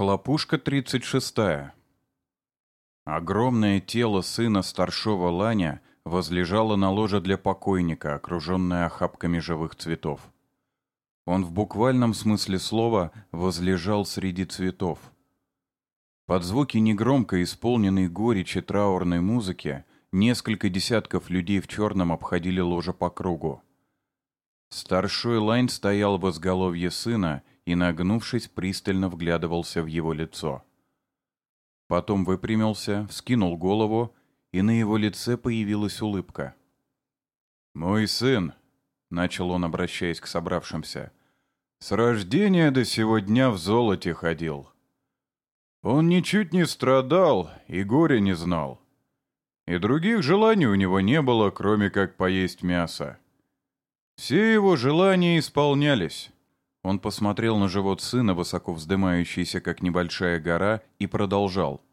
Хлопушка 36. Огромное тело сына старшего Ланя возлежало на ложе для покойника, окруженное охапками живых цветов. Он в буквальном смысле слова возлежал среди цветов. Под звуки негромко исполненной горечи траурной музыки несколько десятков людей в черном обходили ложе по кругу. Старшой Лайн стоял в изголовье сына и, нагнувшись, пристально вглядывался в его лицо. Потом выпрямился, вскинул голову, и на его лице появилась улыбка. «Мой сын», — начал он, обращаясь к собравшимся, — «с рождения до сего дня в золоте ходил. Он ничуть не страдал и горя не знал. И других желаний у него не было, кроме как поесть мясо. Все его желания исполнялись. Он посмотрел на живот сына, высоко вздымающийся, как небольшая гора, и продолжал.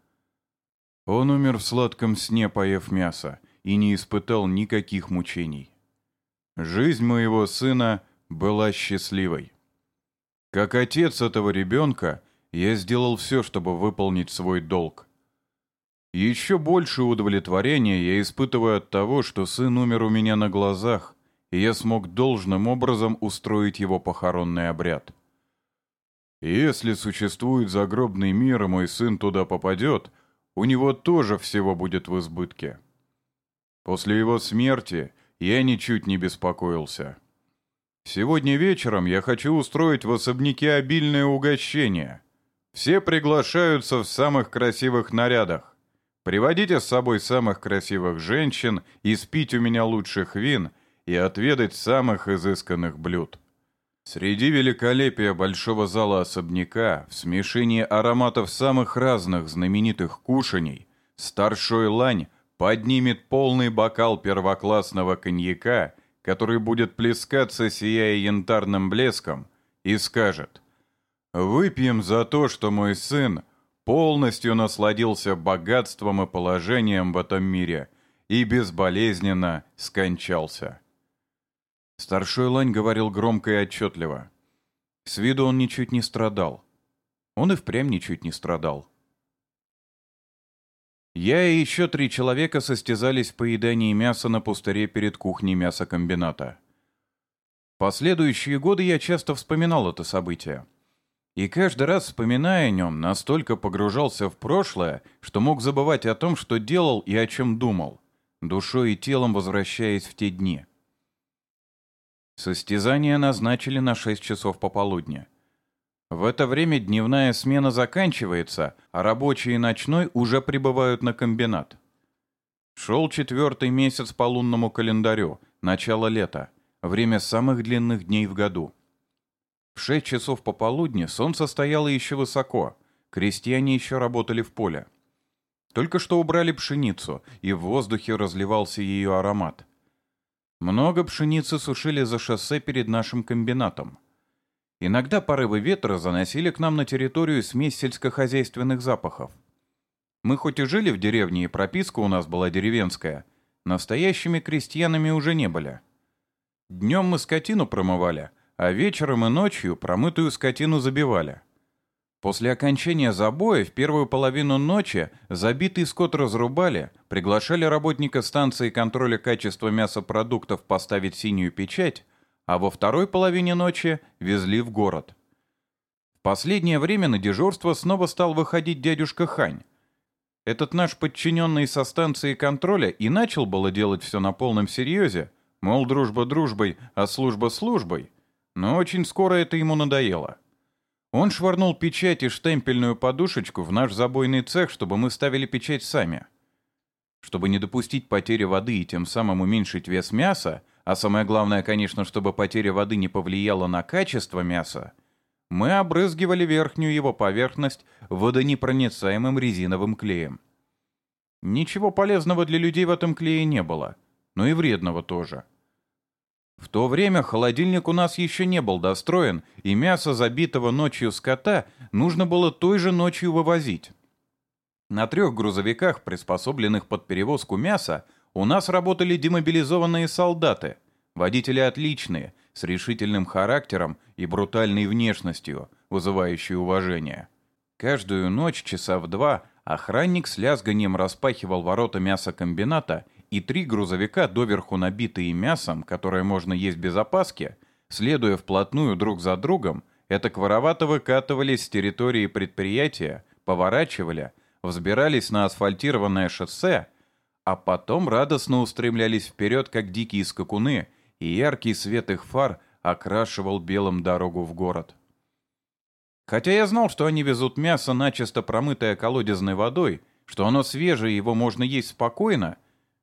Он умер в сладком сне, поев мясо, и не испытал никаких мучений. Жизнь моего сына была счастливой. Как отец этого ребенка, я сделал все, чтобы выполнить свой долг. Еще больше удовлетворения я испытываю от того, что сын умер у меня на глазах, и я смог должным образом устроить его похоронный обряд. если существует загробный мир, и мой сын туда попадет, у него тоже всего будет в избытке. После его смерти я ничуть не беспокоился. Сегодня вечером я хочу устроить в особняке обильное угощение. Все приглашаются в самых красивых нарядах. Приводите с собой самых красивых женщин и спить у меня лучших вин — и отведать самых изысканных блюд. Среди великолепия большого зала особняка, в смешении ароматов самых разных знаменитых кушаний, старшой лань поднимет полный бокал первоклассного коньяка, который будет плескаться, сияя янтарным блеском, и скажет «Выпьем за то, что мой сын полностью насладился богатством и положением в этом мире и безболезненно скончался». Старшой Лань говорил громко и отчетливо. С виду он ничуть не страдал. Он и впрямь ничуть не страдал. Я и еще три человека состязались в поедании мяса на пустыре перед кухней мясокомбината. Последующие годы я часто вспоминал это событие. И каждый раз, вспоминая о нем, настолько погружался в прошлое, что мог забывать о том, что делал и о чем думал, душой и телом возвращаясь в те дни. Состязание назначили на 6 часов пополудни. В это время дневная смена заканчивается, а рабочие и ночной уже прибывают на комбинат. Шел четвертый месяц по лунному календарю, начало лета, время самых длинных дней в году. В 6 часов пополудни солнце стояло еще высоко, крестьяне еще работали в поле. Только что убрали пшеницу, и в воздухе разливался ее аромат. Много пшеницы сушили за шоссе перед нашим комбинатом. Иногда порывы ветра заносили к нам на территорию смесь сельскохозяйственных запахов. Мы хоть и жили в деревне, и прописка у нас была деревенская, настоящими крестьянами уже не были. Днем мы скотину промывали, а вечером и ночью промытую скотину забивали. После окончания забоя в первую половину ночи забитый скот разрубали, приглашали работника станции контроля качества мясопродуктов поставить синюю печать, а во второй половине ночи везли в город. В последнее время на дежурство снова стал выходить дядюшка Хань. Этот наш подчиненный со станции контроля и начал было делать все на полном серьезе, мол, дружба дружбой, а служба службой, но очень скоро это ему надоело. Он швырнул печать и штемпельную подушечку в наш забойный цех, чтобы мы ставили печать сами. Чтобы не допустить потери воды и тем самым уменьшить вес мяса, а самое главное, конечно, чтобы потеря воды не повлияла на качество мяса, мы обрызгивали верхнюю его поверхность водонепроницаемым резиновым клеем. Ничего полезного для людей в этом клее не было, но и вредного тоже. В то время холодильник у нас еще не был достроен, и мясо забитого ночью скота нужно было той же ночью вывозить. На трех грузовиках, приспособленных под перевозку мяса, у нас работали демобилизованные солдаты, водители отличные, с решительным характером и брутальной внешностью, вызывающие уважение. Каждую ночь часа в два охранник с лязганием распахивал ворота мясокомбината, и три грузовика, доверху набитые мясом, которое можно есть без опаски, следуя вплотную друг за другом, это воровато выкатывались с территории предприятия, поворачивали, взбирались на асфальтированное шоссе, а потом радостно устремлялись вперед, как дикие скакуны, и яркий свет их фар окрашивал белым дорогу в город. Хотя я знал, что они везут мясо, начисто промытое колодезной водой, что оно свежее, его можно есть спокойно,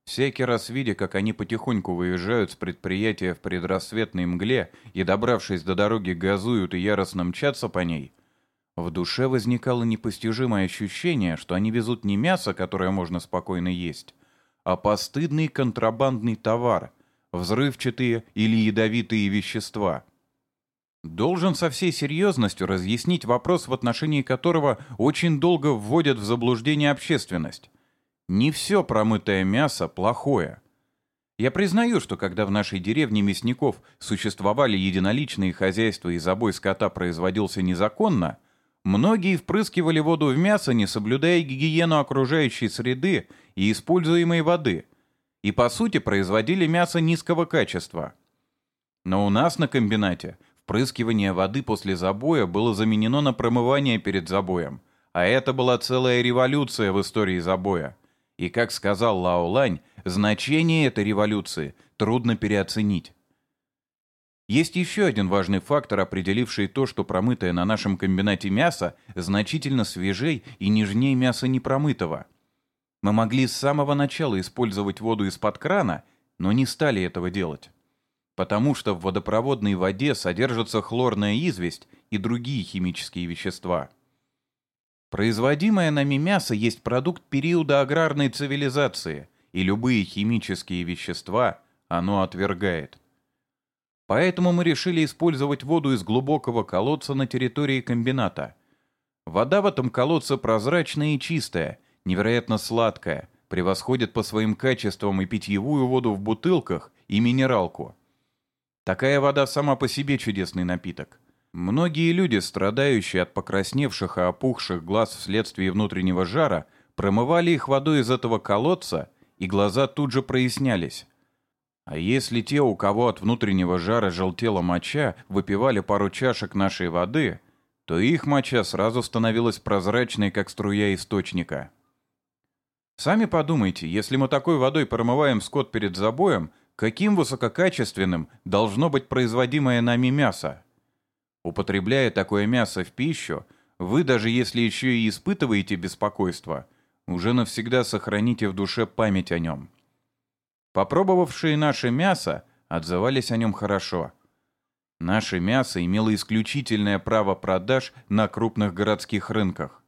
всякий раз видя, как они потихоньку выезжают с предприятия в предрассветной мгле и, добравшись до дороги, газуют и яростно мчатся по ней, в душе возникало непостижимое ощущение, что они везут не мясо, которое можно спокойно есть, а постыдный контрабандный товар, взрывчатые или ядовитые вещества. Должен со всей серьезностью разъяснить вопрос, в отношении которого очень долго вводят в заблуждение общественность. Не все промытое мясо плохое. Я признаю, что когда в нашей деревне мясников существовали единоличные хозяйства и забой скота производился незаконно, многие впрыскивали воду в мясо, не соблюдая гигиену окружающей среды и используемой воды, и по сути производили мясо низкого качества. Но у нас на комбинате впрыскивание воды после забоя было заменено на промывание перед забоем, а это была целая революция в истории забоя. И, как сказал Лао Лань, значение этой революции трудно переоценить. Есть еще один важный фактор, определивший то, что промытое на нашем комбинате мясо значительно свежей и нежнее мяса непромытого. Мы могли с самого начала использовать воду из-под крана, но не стали этого делать. Потому что в водопроводной воде содержится хлорная известь и другие химические вещества. Производимое нами мясо есть продукт периода аграрной цивилизации, и любые химические вещества оно отвергает. Поэтому мы решили использовать воду из глубокого колодца на территории комбината. Вода в этом колодце прозрачная и чистая, невероятно сладкая, превосходит по своим качествам и питьевую воду в бутылках, и минералку. Такая вода сама по себе чудесный напиток. Многие люди, страдающие от покрасневших и опухших глаз вследствие внутреннего жара, промывали их водой из этого колодца, и глаза тут же прояснялись. А если те, у кого от внутреннего жара желтела моча, выпивали пару чашек нашей воды, то их моча сразу становилась прозрачной, как струя источника. Сами подумайте, если мы такой водой промываем скот перед забоем, каким высококачественным должно быть производимое нами мясо? Употребляя такое мясо в пищу, вы, даже если еще и испытываете беспокойство, уже навсегда сохраните в душе память о нем. Попробовавшие наше мясо отзывались о нем хорошо. Наше мясо имело исключительное право продаж на крупных городских рынках.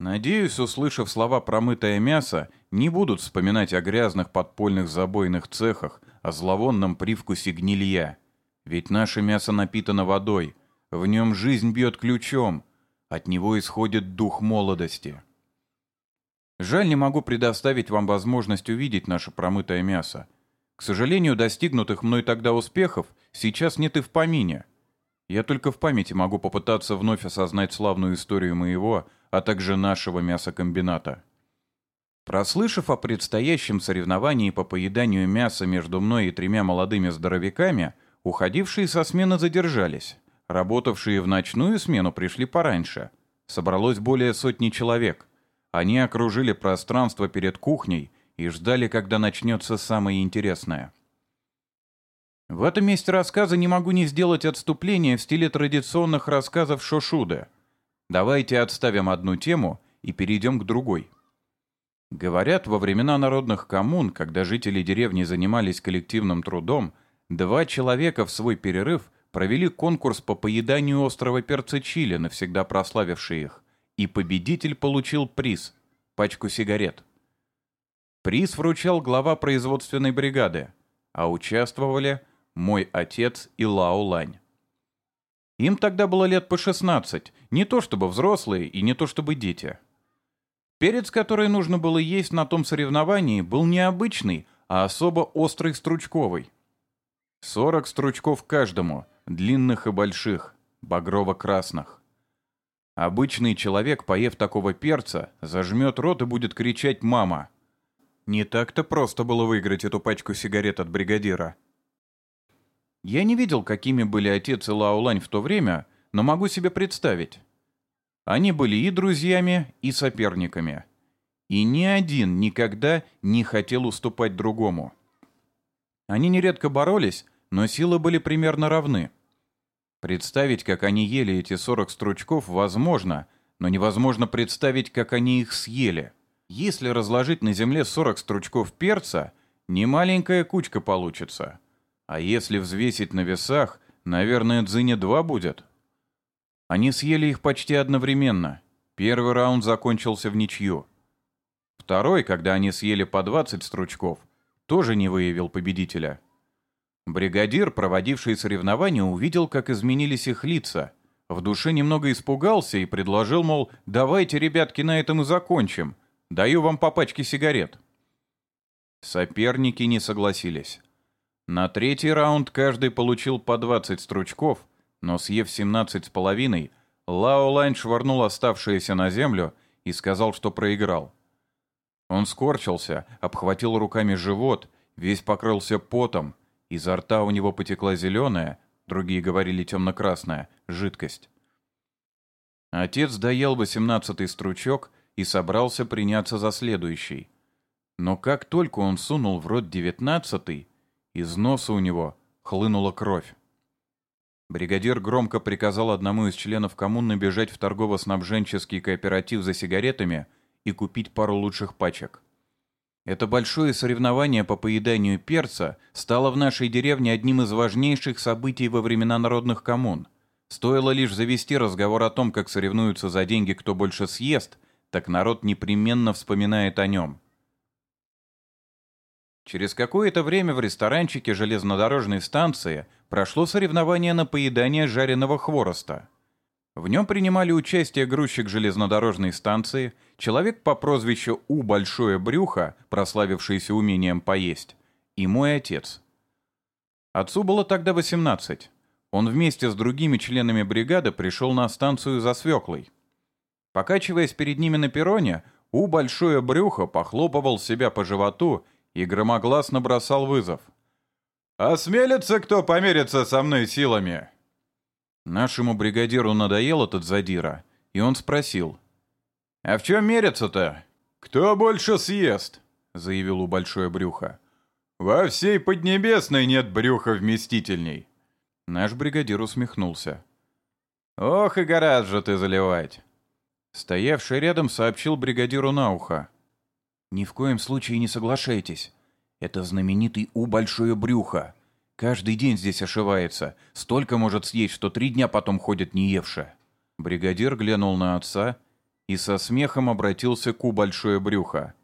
Надеюсь, услышав слова «промытое мясо», не будут вспоминать о грязных подпольных забойных цехах, о зловонном привкусе гнилья. Ведь наше мясо напитано водой, в нем жизнь бьет ключом, от него исходит дух молодости. Жаль, не могу предоставить вам возможность увидеть наше промытое мясо. К сожалению, достигнутых мной тогда успехов сейчас нет и в помине. Я только в памяти могу попытаться вновь осознать славную историю моего, а также нашего мясокомбината. Прослышав о предстоящем соревновании по поеданию мяса между мной и тремя молодыми здоровяками, уходившие со смены задержались. Работавшие в ночную смену пришли пораньше. Собралось более сотни человек. Они окружили пространство перед кухней и ждали, когда начнется самое интересное. В этом месте рассказа не могу не сделать отступление в стиле традиционных рассказов Шошуды. Давайте отставим одну тему и перейдем к другой. Говорят, во времена народных коммун, когда жители деревни занимались коллективным трудом, два человека в свой перерыв – провели конкурс по поеданию острого перца чили, навсегда прославивший их, и победитель получил приз – пачку сигарет. Приз вручал глава производственной бригады, а участвовали мой отец и Лао Лань. Им тогда было лет по 16, не то чтобы взрослые и не то чтобы дети. Перец, который нужно было есть на том соревновании, был необычный, а особо острый стручковый. 40 стручков каждому – длинных и больших, багрово-красных. Обычный человек, поев такого перца, зажмет рот и будет кричать «мама». Не так-то просто было выиграть эту пачку сигарет от бригадира. Я не видел, какими были отец и Лаулань в то время, но могу себе представить. Они были и друзьями, и соперниками. И ни один никогда не хотел уступать другому. Они нередко боролись, но силы были примерно равны. Представить, как они ели эти 40 стручков, возможно, но невозможно представить, как они их съели. Если разложить на земле 40 стручков перца, немаленькая кучка получится. А если взвесить на весах, наверное, дзыня 2 будет. Они съели их почти одновременно. Первый раунд закончился в ничью. Второй, когда они съели по 20 стручков, тоже не выявил победителя. Бригадир, проводивший соревнования, увидел, как изменились их лица. В душе немного испугался и предложил, мол, давайте, ребятки, на этом и закончим. Даю вам по пачке сигарет. Соперники не согласились. На третий раунд каждый получил по 20 стручков, но съев 17 с половиной, Лао Лайн швырнул оставшиеся на землю и сказал, что проиграл. Он скорчился, обхватил руками живот, весь покрылся потом, Изо рта у него потекла зеленая, другие говорили темно-красная, жидкость. Отец доел восемнадцатый стручок и собрался приняться за следующий. Но как только он сунул в рот девятнадцатый, из носа у него хлынула кровь. Бригадир громко приказал одному из членов коммуны бежать в торгово-снабженческий кооператив за сигаретами и купить пару лучших пачек. Это большое соревнование по поеданию перца стало в нашей деревне одним из важнейших событий во времена народных коммун. Стоило лишь завести разговор о том, как соревнуются за деньги, кто больше съест, так народ непременно вспоминает о нем. Через какое-то время в ресторанчике железнодорожной станции прошло соревнование на поедание жареного хвороста – в нем принимали участие грузчик железнодорожной станции, человек по прозвищу У Большое Брюхо, прославившийся умением поесть, и мой отец. Отцу было тогда 18. Он вместе с другими членами бригады пришел на станцию за свеклой. Покачиваясь перед ними на перроне, У Большое Брюхо похлопывал себя по животу и громогласно бросал вызов. «Осмелится кто помериться со мной силами?» Нашему бригадиру надоел этот задира, и он спросил. «А в чем мерятся-то?» «Кто больше съест?» — заявил у большое брюхо. «Во всей Поднебесной нет брюха вместительней». Наш бригадир усмехнулся. «Ох и гораздо же ты заливать!» Стоявший рядом сообщил бригадиру на ухо. «Ни в коем случае не соглашайтесь. Это знаменитый У Большое Брюхо. Каждый день здесь ошивается. Столько может съесть, что три дня потом ходит не евши. Бригадир глянул на отца и со смехом обратился к У большое брюхо.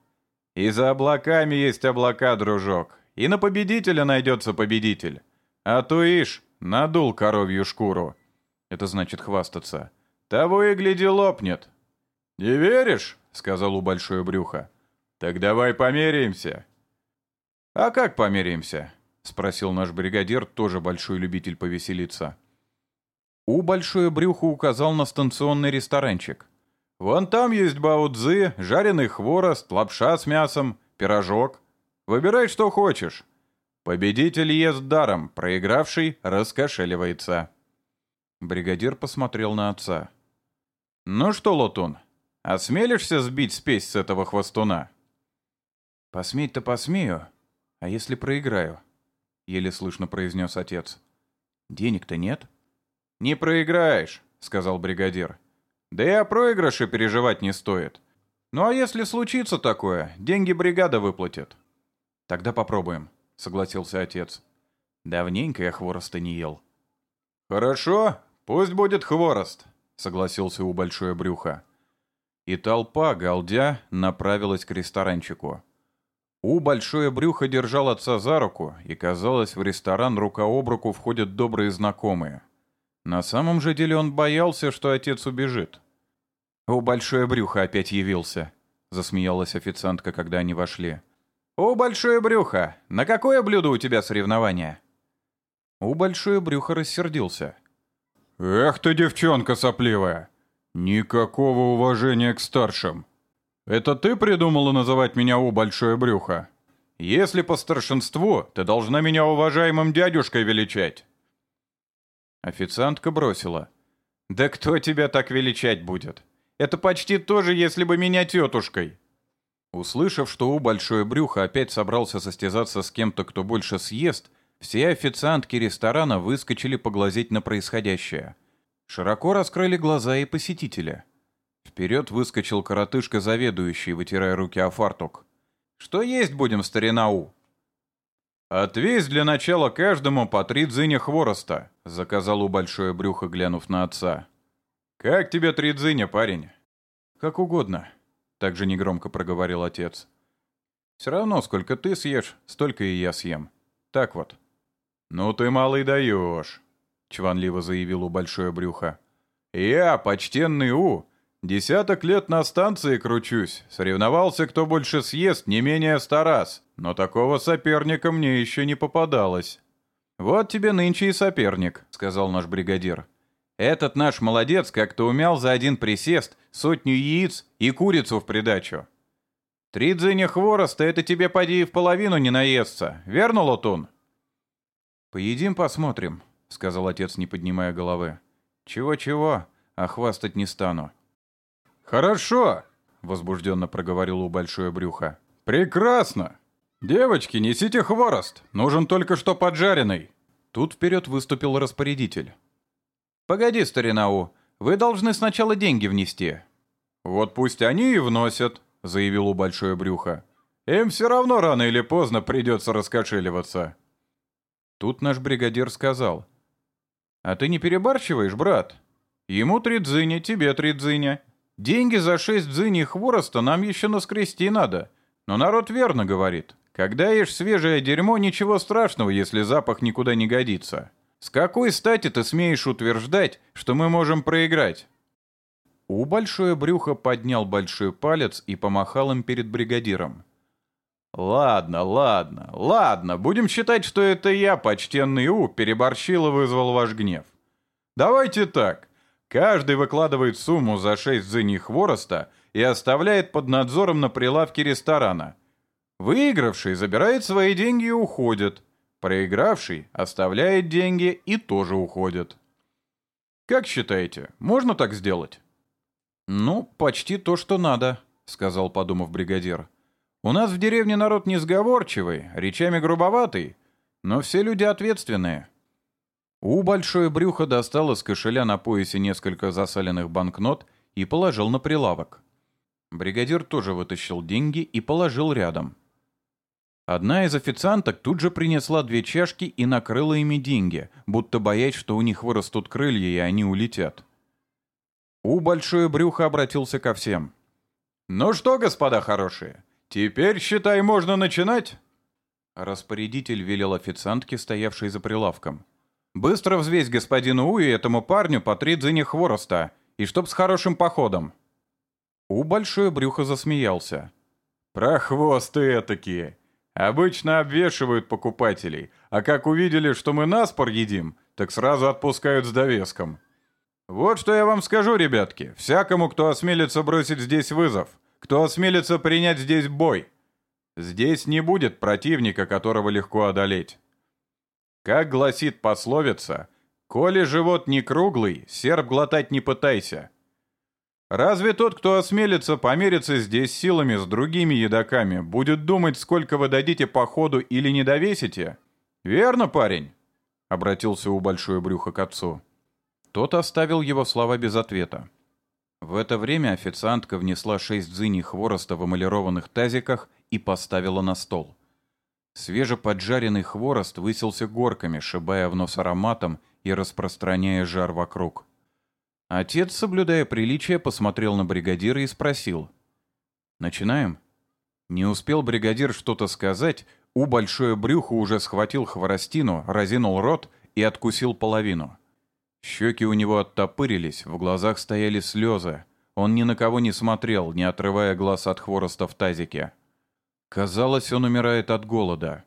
«И за облаками есть облака, дружок. И на победителя найдется победитель. А то ишь, надул коровью шкуру. Это значит хвастаться. Того и гляди лопнет. «Не веришь?» — сказал У большое брюхо. «Так давай померяемся». «А как померяемся?» — спросил наш бригадир, тоже большой любитель повеселиться. У большое брюхо указал на станционный ресторанчик. «Вон там есть баудзы, жареный хворост, лапша с мясом, пирожок. Выбирай, что хочешь. Победитель ест даром, проигравший раскошеливается». Бригадир посмотрел на отца. «Ну что, Лотун, осмелишься сбить спесь с этого хвостуна?» «Посметь-то посмею, а если проиграю?» — еле слышно произнес отец. «Денег-то нет?» «Не проиграешь», — сказал бригадир. «Да и о проигрыше переживать не стоит. Ну а если случится такое, деньги бригада выплатит». «Тогда попробуем», — согласился отец. «Давненько я хвороста не ел». «Хорошо, пусть будет хворост», — согласился у большое брюхо. И толпа, галдя, направилась к ресторанчику. У большое брюхо держал отца за руку, и казалось, в ресторан рука об руку входят добрые знакомые. На самом же деле он боялся, что отец убежит. «У большое брюхо опять явился», — засмеялась официантка, когда они вошли. «У большое брюхо, на какое блюдо у тебя соревнование?» У большое брюхо рассердился. «Эх ты, девчонка сопливая! «Никакого уважения к старшим. Это ты придумала называть меня У Большое Брюхо? Если по старшинству, ты должна меня уважаемым дядюшкой величать». Официантка бросила. «Да кто тебя так величать будет? Это почти то же, если бы меня тетушкой». Услышав, что У Большое Брюхо опять собрался состязаться с кем-то, кто больше съест, все официантки ресторана выскочили поглазеть на происходящее – Широко раскрыли глаза и посетителя. Вперед выскочил коротышка заведующий, вытирая руки о фартук. «Что есть будем, старинау?» «Отвесь для начала каждому по три дзыня хвороста», — заказал у большое брюхо, глянув на отца. «Как тебе три дзыня, парень?» «Как угодно», — также негромко проговорил отец. «Все равно, сколько ты съешь, столько и я съем. Так вот». «Ну ты, малый, даешь», — чванливо заявил у большое брюхо. «Я, почтенный У, десяток лет на станции кручусь, соревновался, кто больше съест, не менее ста раз, но такого соперника мне еще не попадалось». «Вот тебе нынче и соперник», — сказал наш бригадир. «Этот наш молодец как-то умял за один присест сотню яиц и курицу в придачу. Три дзыня хвороста — это тебе поди и в половину не наестся, верно, Лотун?» «Поедим, посмотрим», — сказал отец, не поднимая головы. «Чего-чего, а хвастать не стану». «Хорошо!» — возбужденно проговорил у большое брюхо. «Прекрасно! Девочки, несите хворост! Нужен только что поджаренный!» Тут вперед выступил распорядитель. «Погоди, старинау, вы должны сначала деньги внести». «Вот пусть они и вносят», — заявил у большое брюхо. «Им все равно рано или поздно придется раскошеливаться». Тут наш бригадир сказал — а ты не перебарщиваешь, брат? Ему три дзыня, тебе три дзыня. Деньги за шесть дзыней хвороста нам еще наскрести надо. Но народ верно говорит. Когда ешь свежее дерьмо, ничего страшного, если запах никуда не годится. С какой стати ты смеешь утверждать, что мы можем проиграть?» У большое брюхо поднял большой палец и помахал им перед бригадиром. «Ладно, ладно, ладно, будем считать, что это я, почтенный У, переборщил и вызвал ваш гнев. Давайте так. Каждый выкладывает сумму за шесть зыней хвороста и оставляет под надзором на прилавке ресторана. Выигравший забирает свои деньги и уходит. Проигравший оставляет деньги и тоже уходит. Как считаете, можно так сделать? «Ну, почти то, что надо», — сказал, подумав бригадир. У нас в деревне народ несговорчивый, речами грубоватый, но все люди ответственные. У большое брюхо достал из кошеля на поясе несколько засаленных банкнот и положил на прилавок. Бригадир тоже вытащил деньги и положил рядом. Одна из официанток тут же принесла две чашки и накрыла ими деньги, будто боясь, что у них вырастут крылья и они улетят. У большое брюхо обратился ко всем. «Ну что, господа хорошие, «Теперь, считай, можно начинать?» Распорядитель велел официантке, стоявшей за прилавком. «Быстро взвесь господину У и этому парню по три дзыни хвороста, и чтоб с хорошим походом». У большое брюхо засмеялся. «Прохвосты этакие! Обычно обвешивают покупателей, а как увидели, что мы наспор едим, так сразу отпускают с довеском. Вот что я вам скажу, ребятки, всякому, кто осмелится бросить здесь вызов — кто осмелится принять здесь бой. Здесь не будет противника, которого легко одолеть. Как гласит пословица, «Коли живот не круглый, серб глотать не пытайся». Разве тот, кто осмелится помериться здесь силами с другими едоками, будет думать, сколько вы дадите по ходу или не довесите? Верно, парень?» — обратился у большое брюхо к отцу. Тот оставил его слова без ответа. В это время официантка внесла шесть дзыней хвороста в эмалированных тазиках и поставила на стол. Свежеподжаренный хворост высился горками, шибая в нос ароматом и распространяя жар вокруг. Отец, соблюдая приличие, посмотрел на бригадира и спросил. «Начинаем?» Не успел бригадир что-то сказать, у большое брюхо уже схватил хворостину, разинул рот и откусил половину. Щеки у него оттопырились, в глазах стояли слезы. Он ни на кого не смотрел, не отрывая глаз от хвороста в тазике. Казалось, он умирает от голода.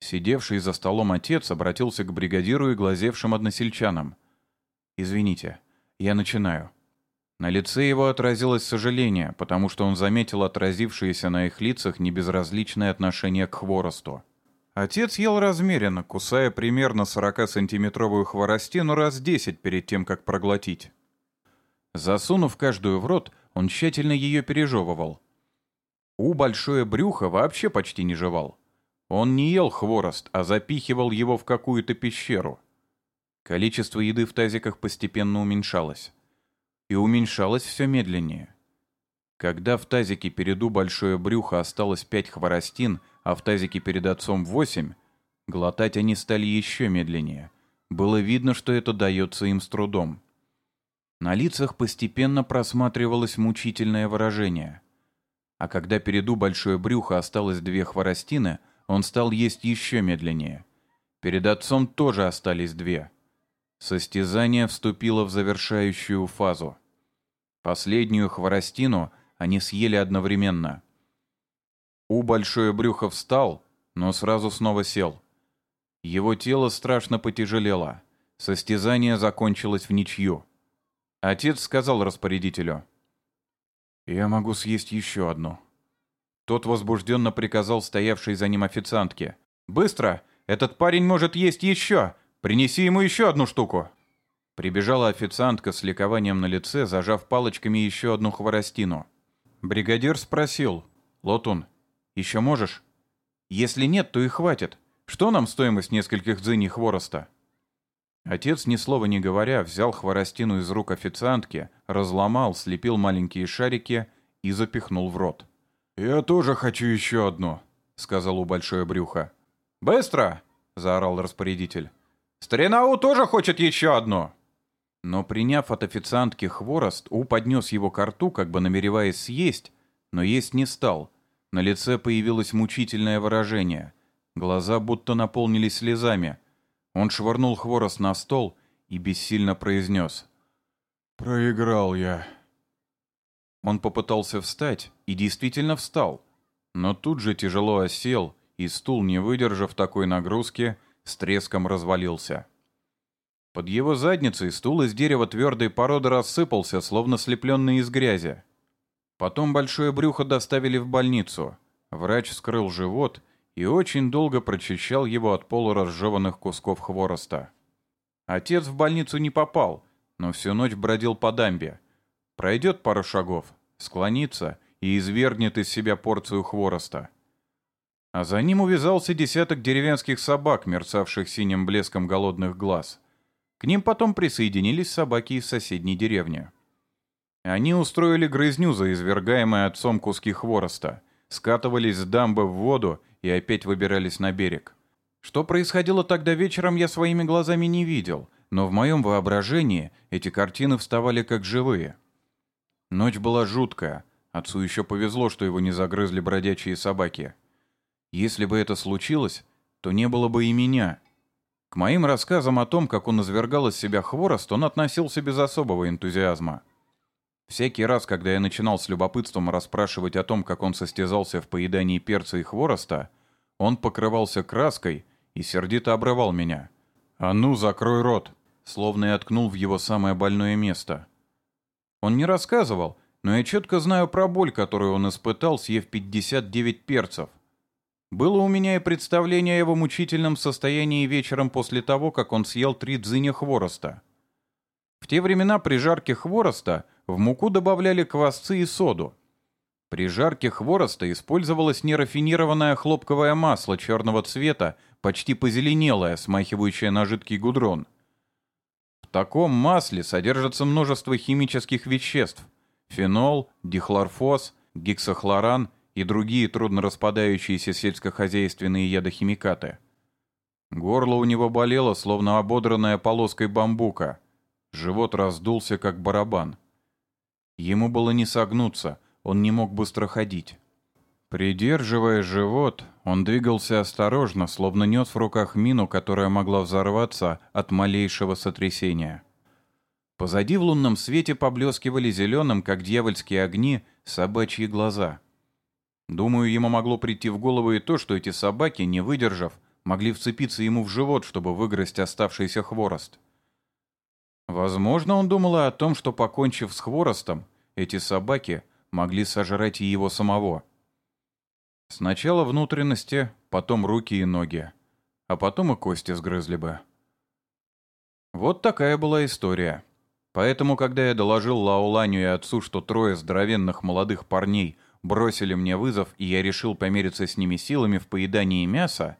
Сидевший за столом отец обратился к бригадиру и глазевшим односельчанам. «Извините, я начинаю». На лице его отразилось сожаление, потому что он заметил отразившееся на их лицах небезразличное отношение к хворосту. Отец ел размеренно, кусая примерно 40-сантиметровую хворостину раз 10 перед тем, как проглотить. Засунув каждую в рот, он тщательно ее пережевывал. У большое брюхо вообще почти не жевал. Он не ел хворост, а запихивал его в какую-то пещеру. Количество еды в тазиках постепенно уменьшалось и уменьшалось все медленнее. Когда в тазике перед У большое брюхо осталось пять хворостин, а в тазике перед отцом восемь, глотать они стали еще медленнее. Было видно, что это дается им с трудом. На лицах постепенно просматривалось мучительное выражение. А когда перед У большое брюхо осталось две хворостины, он стал есть еще медленнее. Перед отцом тоже остались две — Состязание вступило в завершающую фазу. Последнюю хворостину они съели одновременно. У большое брюхо встал, но сразу снова сел. Его тело страшно потяжелело. Состязание закончилось в ничью. Отец сказал распорядителю. «Я могу съесть еще одну». Тот возбужденно приказал стоявшей за ним официантке. «Быстро! Этот парень может есть еще! Принеси ему еще одну штуку!» Прибежала официантка с ликованием на лице, зажав палочками еще одну хворостину. Бригадир спросил. «Лотун, еще можешь?» «Если нет, то и хватит. Что нам стоимость нескольких дзыней хвороста?» Отец, ни слова не говоря, взял хворостину из рук официантки, разломал, слепил маленькие шарики и запихнул в рот. «Я тоже хочу еще одну», — сказал у большое брюхо. «Быстро!» — заорал распорядитель. «Старинау тоже хочет еще одну!» Но приняв от официантки хворост, У поднес его к рту, как бы намереваясь съесть, но есть не стал. На лице появилось мучительное выражение. Глаза будто наполнились слезами. Он швырнул хворост на стол и бессильно произнес. «Проиграл я». Он попытался встать и действительно встал, но тут же тяжело осел, и стул, не выдержав такой нагрузки, с треском развалился. Под его задницей стул из дерева твердой породы рассыпался, словно слепленный из грязи. Потом большое брюхо доставили в больницу. Врач скрыл живот и очень долго прочищал его от полуразжеванных кусков хвороста. Отец в больницу не попал, но всю ночь бродил по дамбе. Пройдет пару шагов, склонится и извергнет из себя порцию хвороста а за ним увязался десяток деревенских собак, мерцавших синим блеском голодных глаз. К ним потом присоединились собаки из соседней деревни. Они устроили грызню за извергаемые отцом куски хвороста, скатывались с дамбы в воду и опять выбирались на берег. Что происходило тогда вечером, я своими глазами не видел, но в моем воображении эти картины вставали как живые. Ночь была жуткая, отцу еще повезло, что его не загрызли бродячие собаки. Если бы это случилось, то не было бы и меня. К моим рассказам о том, как он извергал из себя хворост, он относился без особого энтузиазма. Всякий раз, когда я начинал с любопытством расспрашивать о том, как он состязался в поедании перца и хвороста, он покрывался краской и сердито обрывал меня. «А ну, закрой рот!» словно и откнул в его самое больное место. Он не рассказывал, но я четко знаю про боль, которую он испытал, съев 59 перцев. Было у меня и представление о его мучительном состоянии вечером после того, как он съел три дзыня хвороста. В те времена при жарке хвороста в муку добавляли квасцы и соду. При жарке хвороста использовалось нерафинированное хлопковое масло черного цвета, почти позеленелое, смахивающее на жидкий гудрон. В таком масле содержится множество химических веществ – фенол, дихлорфос, гексохлоран и другие труднораспадающиеся сельскохозяйственные ядохимикаты. Горло у него болело, словно ободранная полоской бамбука. Живот раздулся, как барабан. Ему было не согнуться, он не мог быстро ходить. Придерживая живот, он двигался осторожно, словно нес в руках мину, которая могла взорваться от малейшего сотрясения. Позади в лунном свете поблескивали зеленым, как дьявольские огни, собачьи глаза — Думаю, ему могло прийти в голову и то, что эти собаки, не выдержав, могли вцепиться ему в живот, чтобы выгрызть оставшийся хворост. Возможно, он думал о том, что, покончив с хворостом, эти собаки могли сожрать и его самого. Сначала внутренности, потом руки и ноги, а потом и кости сгрызли бы. Вот такая была история. Поэтому, когда я доложил Лауланю и отцу, что трое здоровенных молодых парней бросили мне вызов, и я решил помериться с ними силами в поедании мяса,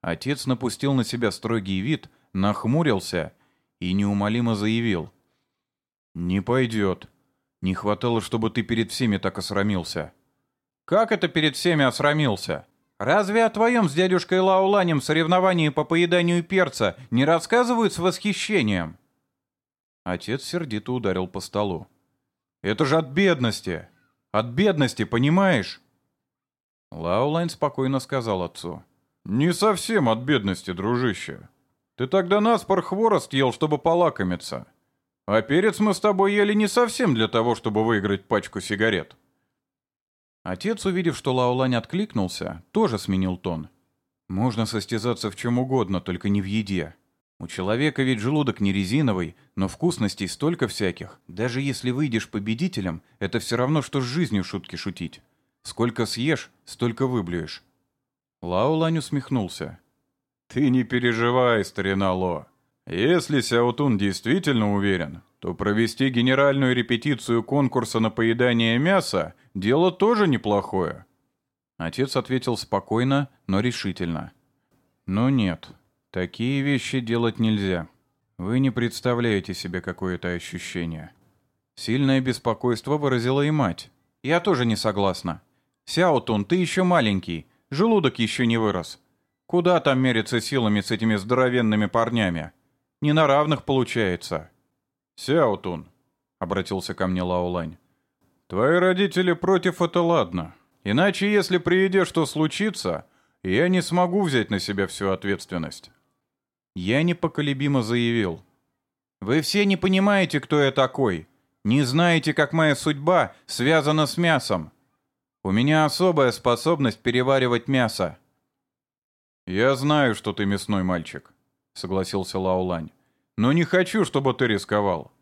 отец напустил на себя строгий вид, нахмурился и неумолимо заявил. «Не пойдет. Не хватало, чтобы ты перед всеми так осрамился». «Как это перед всеми осрамился? Разве о твоем с дядюшкой Лауланем соревновании по поеданию перца не рассказывают с восхищением?» Отец сердито ударил по столу. «Это же от бедности! От бедности, понимаешь?» Лаулайн спокойно сказал отцу. «Не совсем от бедности, дружище. Ты тогда наспор хворост ел, чтобы полакомиться. А перец мы с тобой ели не совсем для того, чтобы выиграть пачку сигарет». Отец, увидев, что Лаулань откликнулся, тоже сменил тон. «Можно состязаться в чем угодно, только не в еде. У человека ведь желудок не резиновый, но вкусностей столько всяких. Даже если выйдешь победителем, это все равно, что с жизнью шутки шутить. Сколько съешь, столько выблюешь. Лаулань усмехнулся. «Ты не переживай, старина Ло. Если Сяутун действительно уверен, то провести генеральную репетицию конкурса на поедание мяса – дело тоже неплохое». Отец ответил спокойно, но решительно. «Ну нет, Такие вещи делать нельзя. Вы не представляете себе какое-то ощущение. Сильное беспокойство выразила и мать. Я тоже не согласна. Сяотун, ты еще маленький, желудок еще не вырос. Куда там мериться силами с этими здоровенными парнями? Не на равных получается. Сяотун, обратился ко мне Лаолань. Твои родители против это ладно. Иначе, если приедешь, что случится, я не смогу взять на себя всю ответственность. Я непоколебимо заявил. «Вы все не понимаете, кто я такой. Не знаете, как моя судьба связана с мясом. У меня особая способность переваривать мясо». «Я знаю, что ты мясной мальчик», — согласился Лаулань. «Но не хочу, чтобы ты рисковал.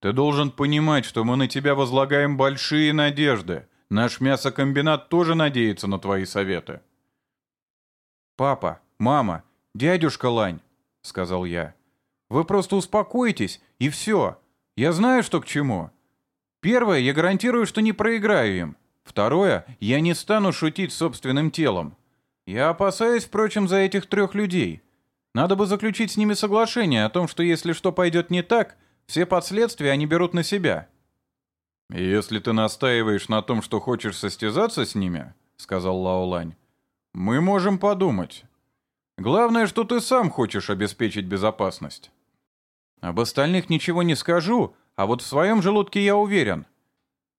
Ты должен понимать, что мы на тебя возлагаем большие надежды. Наш мясокомбинат тоже надеется на твои советы». «Папа, мама, дядюшка Лань, — сказал я. «Вы просто успокойтесь, и все. Я знаю, что к чему. Первое, я гарантирую, что не проиграю им. Второе, я не стану шутить собственным телом. Я опасаюсь, впрочем, за этих трех людей. Надо бы заключить с ними соглашение о том, что если что пойдет не так, все последствия они берут на себя». «Если ты настаиваешь на том, что хочешь состязаться с ними», — сказал Лаолань, — «мы можем подумать. Главное, что ты сам хочешь обеспечить безопасность. Об остальных ничего не скажу, а вот в своем желудке я уверен.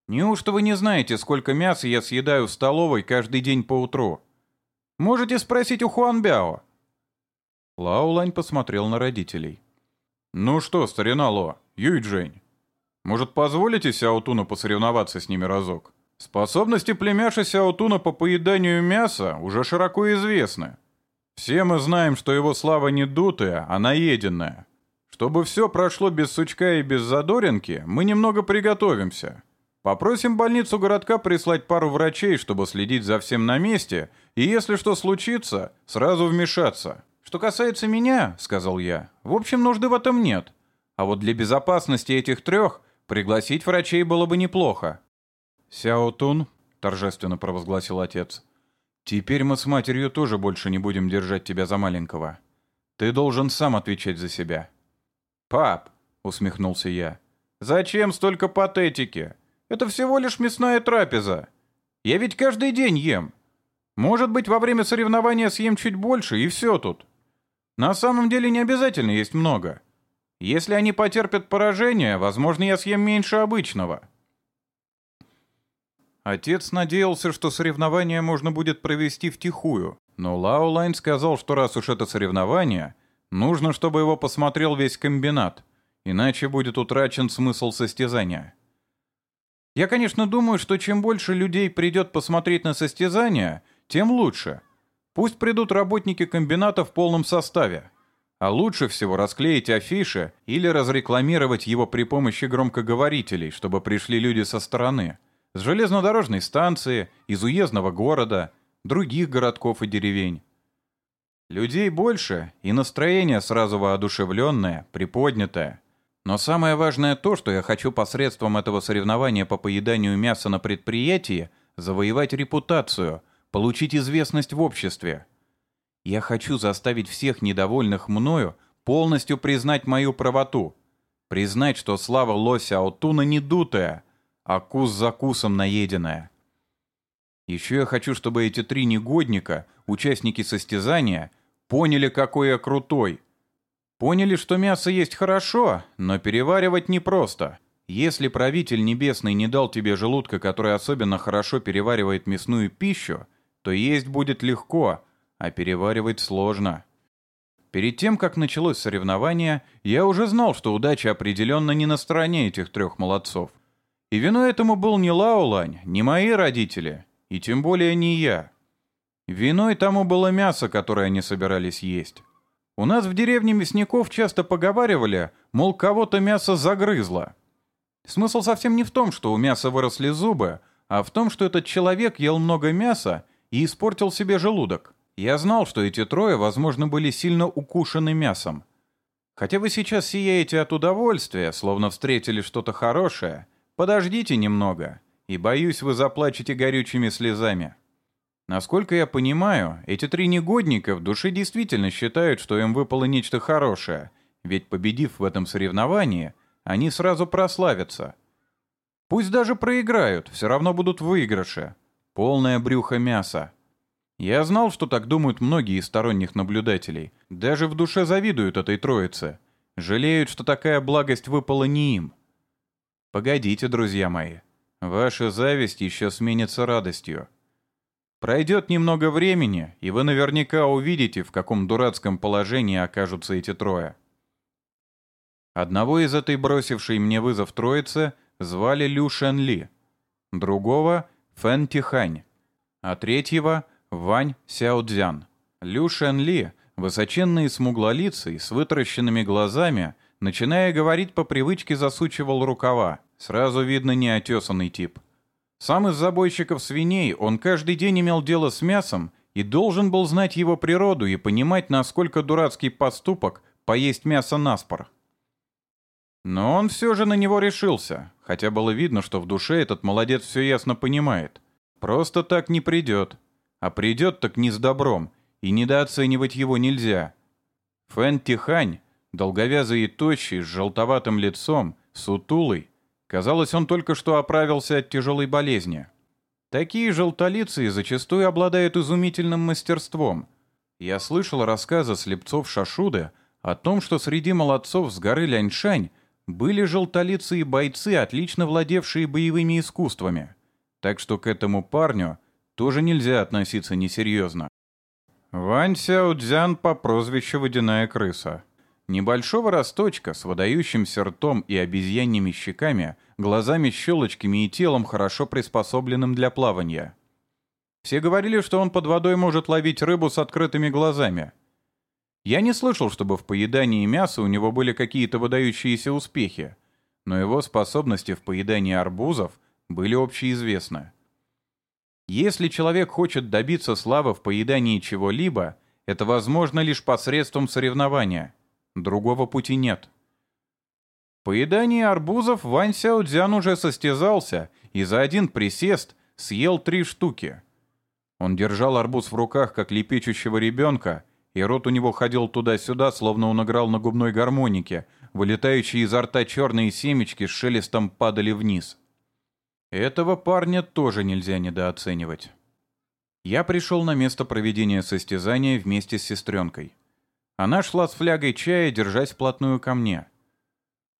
Неужто вы не знаете, сколько мяса я съедаю в столовой каждый день по утру? Можете спросить у Хуанбяо. Лаулань посмотрел на родителей. «Ну что, старина Ло, Юйджень, может, позволите Сяотуну посоревноваться с ними разок? Способности племяша Сяотуна по поеданию мяса уже широко известны. Все мы знаем, что его слава не дутая, а наеденная. Чтобы все прошло без сучка и без задоринки, мы немного приготовимся. Попросим больницу городка прислать пару врачей, чтобы следить за всем на месте, и если что случится, сразу вмешаться. Что касается меня, сказал я, в общем, нужды в этом нет. А вот для безопасности этих трех пригласить врачей было бы неплохо. Сяо Тун, торжественно провозгласил отец, «Теперь мы с матерью тоже больше не будем держать тебя за маленького. Ты должен сам отвечать за себя». «Пап», — усмехнулся я, — «зачем столько патетики? Это всего лишь мясная трапеза. Я ведь каждый день ем. Может быть, во время соревнования съем чуть больше, и все тут. На самом деле не обязательно есть много. Если они потерпят поражение, возможно, я съем меньше обычного». Отец надеялся, что соревнование можно будет провести втихую, но Лаулайн сказал, что раз уж это соревнование, нужно, чтобы его посмотрел весь комбинат, иначе будет утрачен смысл состязания. Я, конечно, думаю, что чем больше людей придет посмотреть на состязание, тем лучше. Пусть придут работники комбината в полном составе. А лучше всего расклеить афиши или разрекламировать его при помощи громкоговорителей, чтобы пришли люди со стороны. С железнодорожной станции, из уездного города, других городков и деревень. Людей больше, и настроение сразу воодушевленное, приподнятое. Но самое важное то, что я хочу посредством этого соревнования по поеданию мяса на предприятии завоевать репутацию, получить известность в обществе. Я хочу заставить всех недовольных мною полностью признать мою правоту. Признать, что слава лося Аутуна не дутая, а кус за кусом наеденная. Еще я хочу, чтобы эти три негодника, участники состязания, поняли, какой я крутой. Поняли, что мясо есть хорошо, но переваривать непросто. Если правитель небесный не дал тебе желудка, который особенно хорошо переваривает мясную пищу, то есть будет легко, а переваривать сложно. Перед тем, как началось соревнование, я уже знал, что удача определенно не на стороне этих трех молодцов. И виной этому был не Лаулань, не мои родители, и тем более не я. Виной тому было мясо, которое они собирались есть. У нас в деревне мясников часто поговаривали, мол, кого-то мясо загрызло. Смысл совсем не в том, что у мяса выросли зубы, а в том, что этот человек ел много мяса и испортил себе желудок. Я знал, что эти трое, возможно, были сильно укушены мясом. Хотя вы сейчас сияете от удовольствия, словно встретили что-то хорошее, подождите немного, и, боюсь, вы заплачете горючими слезами. Насколько я понимаю, эти три негодника в душе действительно считают, что им выпало нечто хорошее, ведь победив в этом соревновании, они сразу прославятся. Пусть даже проиграют, все равно будут выигрыши. Полное брюхо мяса. Я знал, что так думают многие из сторонних наблюдателей. Даже в душе завидуют этой троице. Жалеют, что такая благость выпала не им. Погодите, друзья мои. Ваша зависть еще сменится радостью. Пройдет немного времени, и вы наверняка увидите, в каком дурацком положении окажутся эти трое. Одного из этой бросившей мне вызов троицы звали Лю Шен Ли, другого — Фэн Тихань, а третьего — Вань Сяодзян. Лю Шен Ли, высоченный смуглолицый, с вытаращенными глазами, начиная говорить по привычке засучивал рукава. Сразу видно неотесанный тип. Сам из забойщиков свиней он каждый день имел дело с мясом и должен был знать его природу и понимать, насколько дурацкий поступок поесть мясо наспор. Но он все же на него решился, хотя было видно, что в душе этот молодец все ясно понимает. Просто так не придет. А придет так не с добром, и недооценивать его нельзя. Фэн Тихань, долговязый и тощий, с желтоватым лицом, сутулый, казалось, он только что оправился от тяжелой болезни. Такие желтолицые зачастую обладают изумительным мастерством. Я слышал рассказы слепцов Шашуды о том, что среди молодцов с горы Ляньшань были желтолицые бойцы, отлично владевшие боевыми искусствами. Так что к этому парню – тоже нельзя относиться несерьезно. Вань Сяо по прозвищу «Водяная крыса». Небольшого росточка с выдающимся ртом и обезьяньими щеками, глазами-щелочками и телом, хорошо приспособленным для плавания. Все говорили, что он под водой может ловить рыбу с открытыми глазами. Я не слышал, чтобы в поедании мяса у него были какие-то выдающиеся успехи, но его способности в поедании арбузов были общеизвестны. Если человек хочет добиться славы в поедании чего-либо, это возможно лишь посредством соревнования. Другого пути нет. В поедании арбузов Вань Сяодзян уже состязался и за один присест съел три штуки. Он держал арбуз в руках, как лепечущего ребенка, и рот у него ходил туда-сюда, словно он играл на губной гармонике, вылетающие изо рта черные семечки с шелестом падали вниз. Этого парня тоже нельзя недооценивать. Я пришел на место проведения состязания вместе с сестренкой. Она шла с флягой чая, держась вплотную ко мне.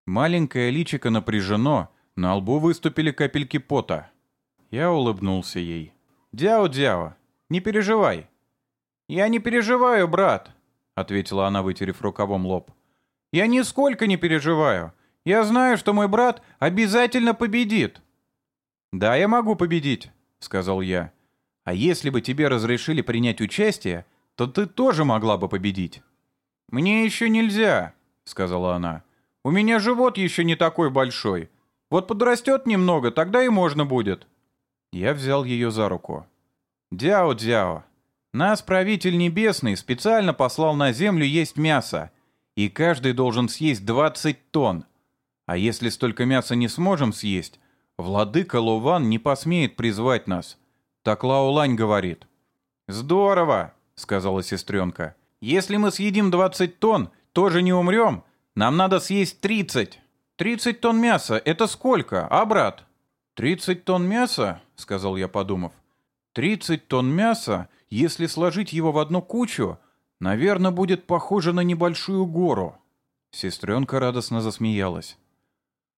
Маленькое личико напряжено, на лбу выступили капельки пота. Я улыбнулся ей. «Дяо-дяо, не переживай». «Я не переживаю, брат», — ответила она, вытерев рукавом лоб. «Я нисколько не переживаю. Я знаю, что мой брат обязательно победит». «Да, я могу победить», — сказал я. «А если бы тебе разрешили принять участие, то ты тоже могла бы победить». «Мне еще нельзя», — сказала она. «У меня живот еще не такой большой. Вот подрастет немного, тогда и можно будет». Я взял ее за руку. «Дяо-дяо, нас правитель небесный специально послал на землю есть мясо, и каждый должен съесть 20 тонн. А если столько мяса не сможем съесть, владыка Луван не посмеет призвать нас. Так Лаолань говорит. «Здорово!» — сказала сестренка. «Если мы съедим 20 тонн, тоже не умрем. Нам надо съесть 30. 30 тонн мяса — это сколько, а, брат?» «30 тонн мяса?» — сказал я, подумав. «30 тонн мяса, если сложить его в одну кучу, наверное, будет похоже на небольшую гору». Сестренка радостно засмеялась.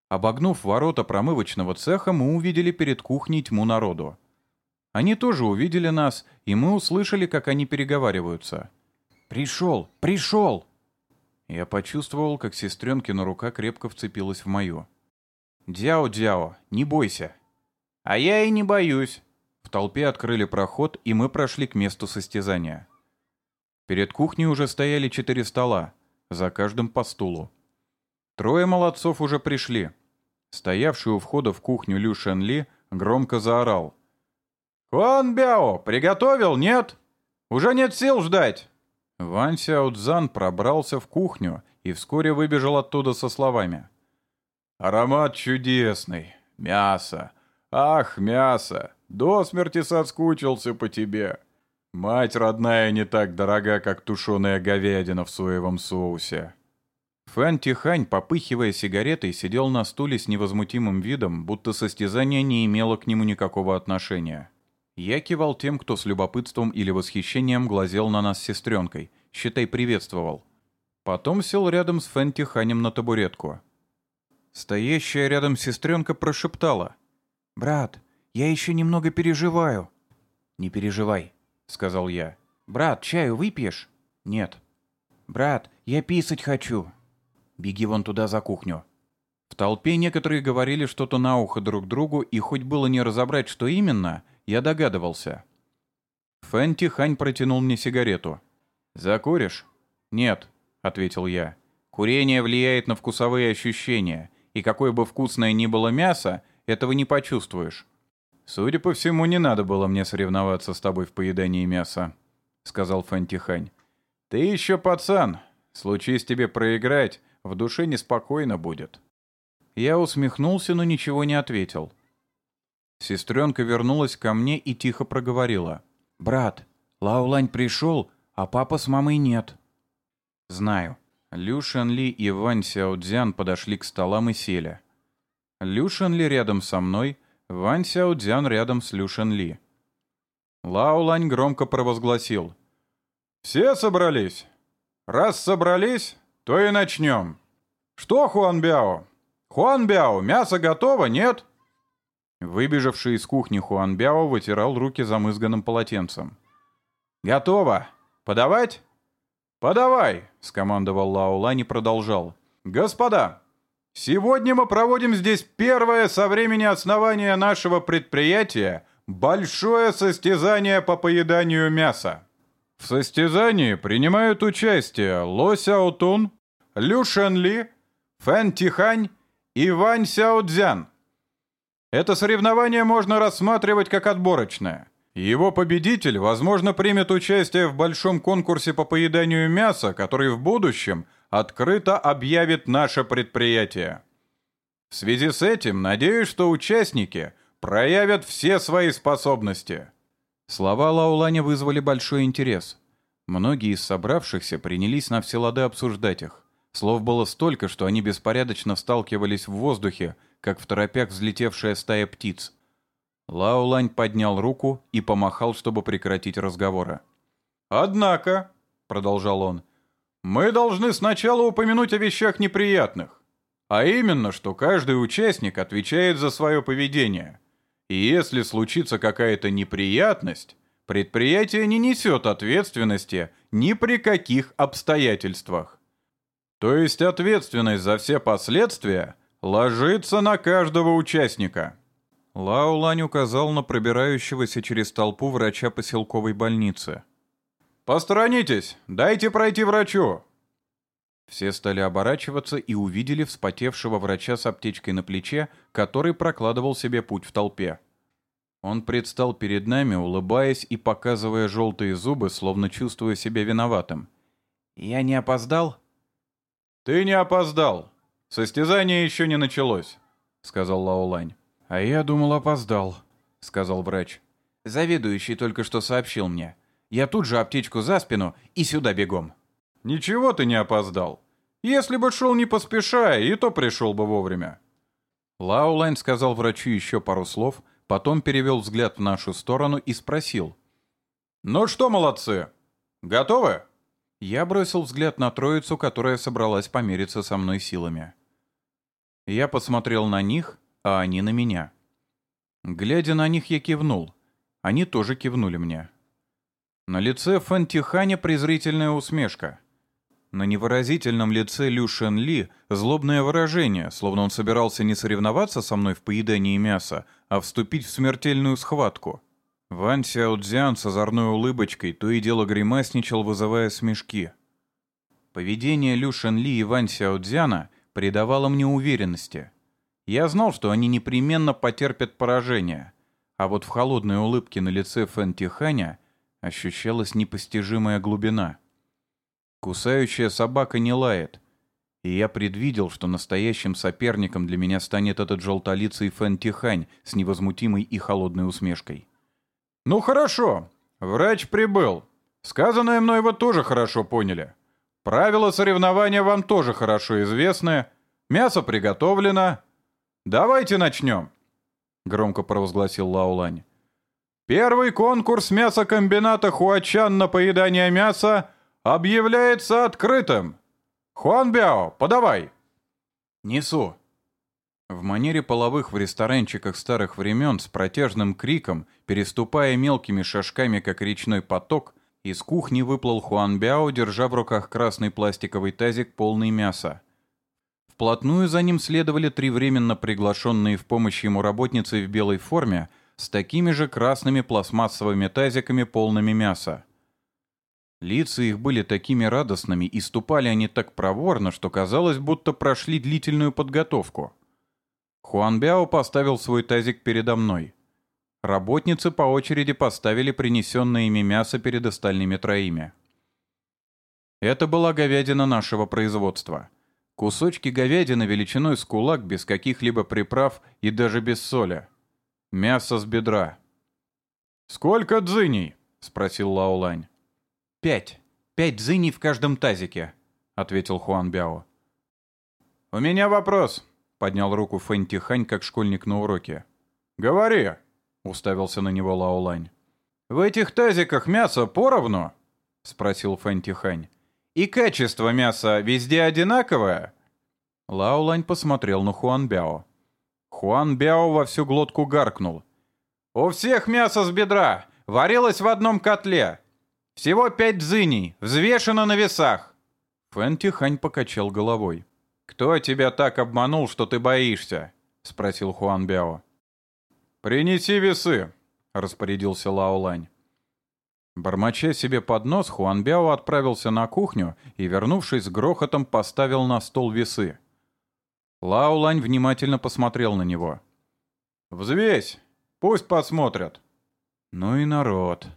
Обогнув ворота промывочного цеха, мы увидели перед кухней тьму народу. Они тоже увидели нас, и мы услышали, как они переговариваются. «Пришел! Пришел!» Я почувствовал, как сестренкина рука крепко вцепилась в мою. «Дяо-дяо, не бойся!» «А я и не боюсь!» Толпе открыли проход, и мы прошли к месту состязания. Перед кухней уже стояли четыре стола, за каждым по стулу. Трое молодцов уже пришли. Стоявший у входа в кухню Лю Шен Ли громко заорал. «Хуан Бяо, приготовил, нет? Уже нет сил ждать!» Ван Сяо Цзан пробрался в кухню и вскоре выбежал оттуда со словами. «Аромат чудесный! Мясо! Ах, мясо! До смерти соскучился по тебе! Мать родная не так дорога, как тушеная говядина в соевом соусе!» Фэн Тихань, попыхивая сигаретой, сидел на стуле с невозмутимым видом, будто состязание не имело к нему никакого отношения. Я кивал тем, кто с любопытством или восхищением глазел на нас с сестренкой, считай, приветствовал. Потом сел рядом с Фэн Тиханем на табуретку. Стоящая рядом сестренка прошептала. «Брат, я еще немного переживаю». «Не переживай», — сказал я. «Брат, чаю выпьешь?» «Нет». «Брат, я писать хочу». Беги вон туда за кухню». В толпе некоторые говорили что-то на ухо друг другу, и хоть было не разобрать, что именно, я догадывался. Фэн Тихань протянул мне сигарету. «Закуришь?» «Нет», — ответил я. «Курение влияет на вкусовые ощущения, и какое бы вкусное ни было мясо, этого не почувствуешь». «Судя по всему, не надо было мне соревноваться с тобой в поедании мяса», — сказал Фэн Тихань. «Ты еще пацан. Случись тебе проиграть, в душе неспокойно будет». Я усмехнулся, но ничего не ответил. Сестренка вернулась ко мне и тихо проговорила. «Брат, Лаулань пришел, а папа с мамой нет». «Знаю». Лю Шенли и Вань Сяодзян подошли к столам и сели. Лю Шенли рядом со мной, Вань Сяодзян рядом с Лю Шенли. Лаулань громко провозгласил. «Все собрались? Раз собрались, то и начнем. Что, Хуанбяо? Хуанбяо, мясо готово, нет?» Выбежавший из кухни Хуанбяо вытирал руки замызганным полотенцем. «Готово! Подавать?» «Подавай!» — скомандовал Лаолань и продолжал. «Господа, сегодня мы проводим здесь первое со времени основания нашего предприятия большое состязание по поеданию мяса. В состязании принимают участие Ло Сяотун, Лю Шенли, Фэн Тихань и Вань Сяодзян. Это соревнование можно рассматривать как отборочное. Его победитель, возможно, примет участие в большом конкурсе по поеданию мяса, который в будущем открыто объявит наше предприятие. В связи с этим надеюсь, что участники проявят все свои способности. Слова Лауланя вызвали большой интерес. Многие из собравшихся принялись на все лады обсуждать их. Слов было столько, что они беспорядочно сталкивались в воздухе, как в торопях взлетевшая стая птиц. Лаулань поднял руку и помахал, чтобы прекратить разговоры. «Однако», — продолжал он, — «мы должны сначала упомянуть о вещах неприятных, а именно, что каждый участник отвечает за свое поведение. И если случится какая-то неприятность, предприятие не несет ответственности ни при каких обстоятельствах. То есть ответственность за все последствия ложится на каждого участника. Лао Лань указал на пробирающегося через толпу врача поселковой больницы. «Посторонитесь! Дайте пройти врачу!» Все стали оборачиваться и увидели вспотевшего врача с аптечкой на плече, который прокладывал себе путь в толпе. Он предстал перед нами, улыбаясь и показывая желтые зубы, словно чувствуя себя виноватым. «Я не опоздал?» «Ты не опоздал. Состязание еще не началось», — сказал Лаолань. «А я думал, опоздал», — сказал врач. Заведующий только что сообщил мне. Я тут же аптечку за спину и сюда бегом. «Ничего ты не опоздал. Если бы шел не поспешая, и то пришел бы вовремя». Лаулайн сказал врачу еще пару слов, потом перевел взгляд в нашу сторону и спросил. «Ну что, молодцы, готовы?» Я бросил взгляд на троицу, которая собралась помериться со мной силами. Я посмотрел на них, а они на меня. Глядя на них, я кивнул. Они тоже кивнули мне. На лице Фантиханя презрительная усмешка. На невыразительном лице Лю Шен Ли злобное выражение, словно он собирался не соревноваться со мной в поедании мяса, а вступить в смертельную схватку. Ван Сяодзян с озорной улыбочкой то и дело гримасничал, вызывая смешки. Поведение Лю Шен Ли и Ван Сяодзяна придавало мне уверенности. Я знал, что они непременно потерпят поражение, а вот в холодной улыбке на лице Фэн Тиханя ощущалась непостижимая глубина. Кусающая собака не лает, и я предвидел, что настоящим соперником для меня станет этот желтолицый Фэн Тихань с невозмутимой и холодной усмешкой. «Ну хорошо, врач прибыл. Сказанное мной вы тоже хорошо поняли. Правила соревнования вам тоже хорошо известны. Мясо приготовлено. Давайте начнем», — громко провозгласил Лаулань. Первый конкурс мясокомбината Хуачан на поедание мяса объявляется открытым. Хуанбяо, подавай. Несу. В манере половых в ресторанчиках старых времен с протяжным криком, переступая мелкими шажками, как речной поток, из кухни выплыл Хуанбяо, держа в руках красный пластиковый тазик, полный мяса. Вплотную за ним следовали три временно приглашенные в помощь ему работницы в белой форме — с такими же красными пластмассовыми тазиками, полными мяса. Лица их были такими радостными, и ступали они так проворно, что казалось, будто прошли длительную подготовку. Хуан Бяо поставил свой тазик передо мной. Работницы по очереди поставили принесенное ими мясо перед остальными троими. Это была говядина нашего производства. Кусочки говядины величиной с кулак без каких-либо приправ и даже без соли. Мясо с бедра. «Сколько дзыней?» — спросил Лаолань. «Пять. Пять дзыней в каждом тазике», — ответил Хуан Бяо. «У меня вопрос», — поднял руку Фэн Тихань, как школьник на уроке. «Говори», — уставился на него Лаолань. «В этих тазиках мясо поровну?» — спросил Фэн Тихань. «И качество мяса везде одинаковое?» Лаолань посмотрел на Хуан Бяо. Хуан Бяо во всю глотку гаркнул. «У всех мясо с бедра! Варилось в одном котле! Всего пять дзыней, взвешено на весах!» Фэн Тихань покачал головой. «Кто тебя так обманул, что ты боишься?» — спросил Хуан Бяо. «Принеси весы», — распорядился Лао Лань. Бормоча себе под нос, Хуан Бяо отправился на кухню и, вернувшись с грохотом, поставил на стол весы. Лаулань внимательно посмотрел на него. «Взвесь! Пусть посмотрят!» «Ну и народ.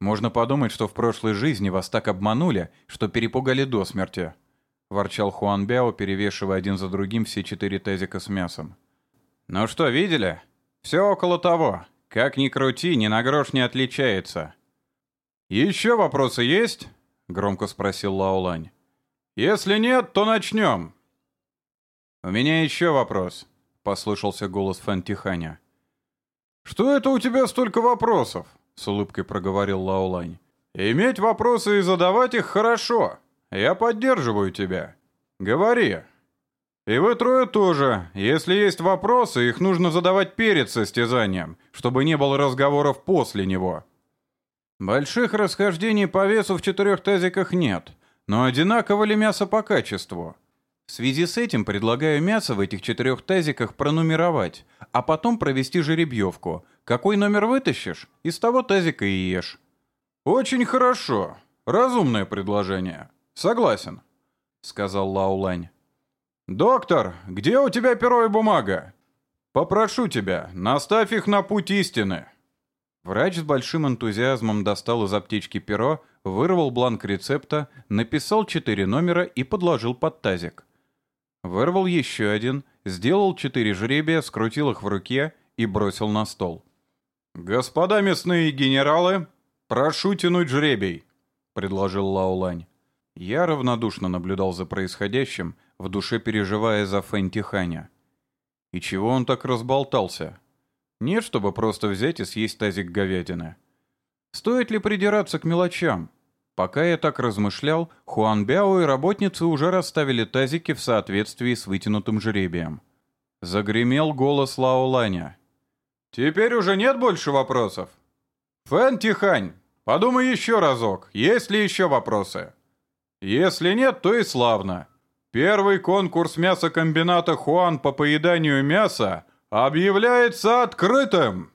Можно подумать, что в прошлой жизни вас так обманули, что перепугали до смерти», — ворчал Хуан Бяо, перевешивая один за другим все четыре тазика с мясом. «Ну что, видели? Все около того. Как ни крути, ни на грош не отличается». «Еще вопросы есть?» — громко спросил Лаолань. «Если нет, то начнем. «У меня еще вопрос», — послышался голос Фэн Тиханя. «Что это у тебя столько вопросов?» — с улыбкой проговорил Лаолань. «Иметь вопросы и задавать их хорошо. Я поддерживаю тебя. Говори». «И вы трое тоже. Если есть вопросы, их нужно задавать перед состязанием, чтобы не было разговоров после него». Больших расхождений по весу в четырех тазиках нет, но одинаково ли мясо по качеству? В связи с этим предлагаю мясо в этих четырех тазиках пронумеровать, а потом провести жеребьевку. Какой номер вытащишь, из того тазика и ешь. Очень хорошо. Разумное предложение. Согласен. сказал Лаулань. «Доктор, где у тебя перо и бумага? Попрошу тебя, наставь их на путь истины». Врач с большим энтузиазмом достал из аптечки перо, вырвал бланк рецепта, написал четыре номера и подложил под тазик. Вырвал еще один, сделал четыре жребия, скрутил их в руке и бросил на стол. «Господа мясные генералы, прошу тянуть жребий», — предложил Лаулань. Я равнодушно наблюдал за происходящим, в душе переживая за Фэн Тиханя. И чего он так разболтался? Нет, чтобы просто взять и съесть тазик говядины. Стоит ли придираться к мелочам? Пока я так размышлял, Хуан Бяо и работницы уже расставили тазики в соответствии с вытянутым жребием. Загремел голос Лао Ланя. «Теперь уже нет больше вопросов?» «Фэн Тихань, подумай еще разок, есть ли еще вопросы?» «Если нет, то и славно. Первый конкурс мясокомбината Хуан по поеданию мяса объявляется открытым!»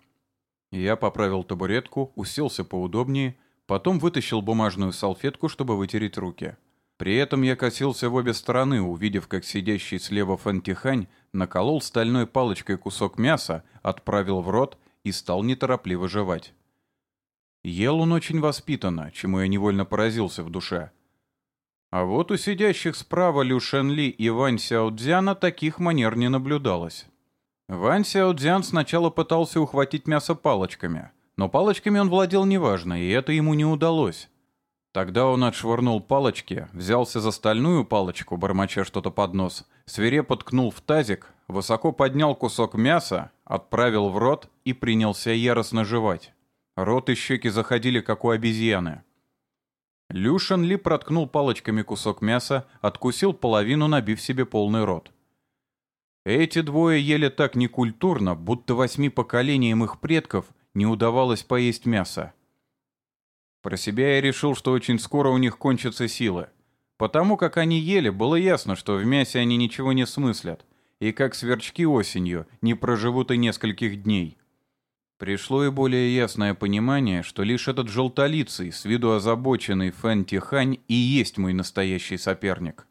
Я поправил табуретку, уселся поудобнее, потом вытащил бумажную салфетку, чтобы вытереть руки. При этом я косился в обе стороны, увидев, как сидящий слева Фантихань наколол стальной палочкой кусок мяса, отправил в рот и стал неторопливо жевать. Ел он очень воспитанно, чему я невольно поразился в душе. А вот у сидящих справа Лю Шенли и Вань Сяодзяна таких манер не наблюдалось. Вань Сяодзян сначала пытался ухватить мясо палочками, но палочками он владел неважно, и это ему не удалось. Тогда он отшвырнул палочки, взялся за стальную палочку, бормоча что-то под нос, свирепо ткнул в тазик, высоко поднял кусок мяса, отправил в рот и принялся яростно жевать. Рот и щеки заходили, как у обезьяны. Люшен Ли проткнул палочками кусок мяса, откусил половину, набив себе полный рот. Эти двое ели так некультурно, будто восьми поколениям их предков не удавалось поесть мясо. Про себя я решил, что очень скоро у них кончатся силы. Потому как они ели, было ясно, что в мясе они ничего не смыслят, и как сверчки осенью не проживут и нескольких дней. Пришло и более ясное понимание, что лишь этот желтолицый, с виду озабоченный Фэн Тихань и есть мой настоящий соперник.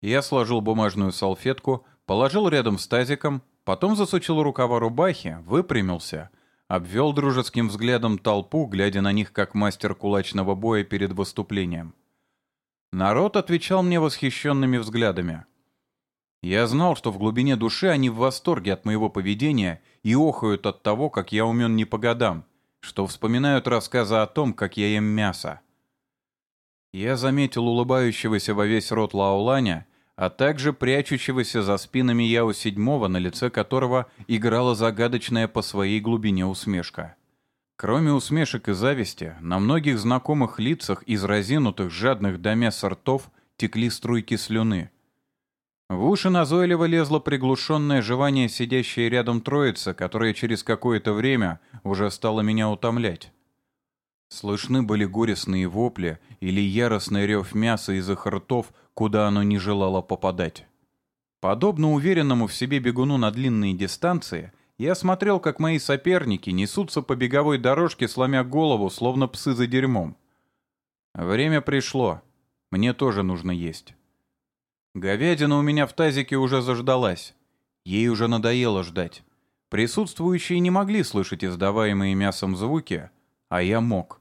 Я сложил бумажную салфетку, положил рядом с тазиком, потом засучил рукава рубахи, выпрямился, обвел дружеским взглядом толпу, глядя на них как мастер кулачного боя перед выступлением. Народ отвечал мне восхищенными взглядами. Я знал, что в глубине души они в восторге от моего поведения и охают от того, как я умен не по годам, что вспоминают рассказы о том, как я ем мясо. Я заметил улыбающегося во весь рот Лаоланя, а также прячущегося за спинами Яо Седьмого, на лице которого играла загадочная по своей глубине усмешка. Кроме усмешек и зависти, на многих знакомых лицах из разинутых жадных до мяса ртов текли струйки слюны — в уши назойливо лезло приглушенное жевание сидящей рядом троицы, которая через какое-то время уже стала меня утомлять. Слышны были горестные вопли или яростный рев мяса из их ртов, куда оно не желало попадать. Подобно уверенному в себе бегуну на длинные дистанции, я смотрел, как мои соперники несутся по беговой дорожке, сломя голову, словно псы за дерьмом. Время пришло. Мне тоже нужно есть. Говядина у меня в тазике уже заждалась. Ей уже надоело ждать. Присутствующие не могли слышать издаваемые мясом звуки, а я мог.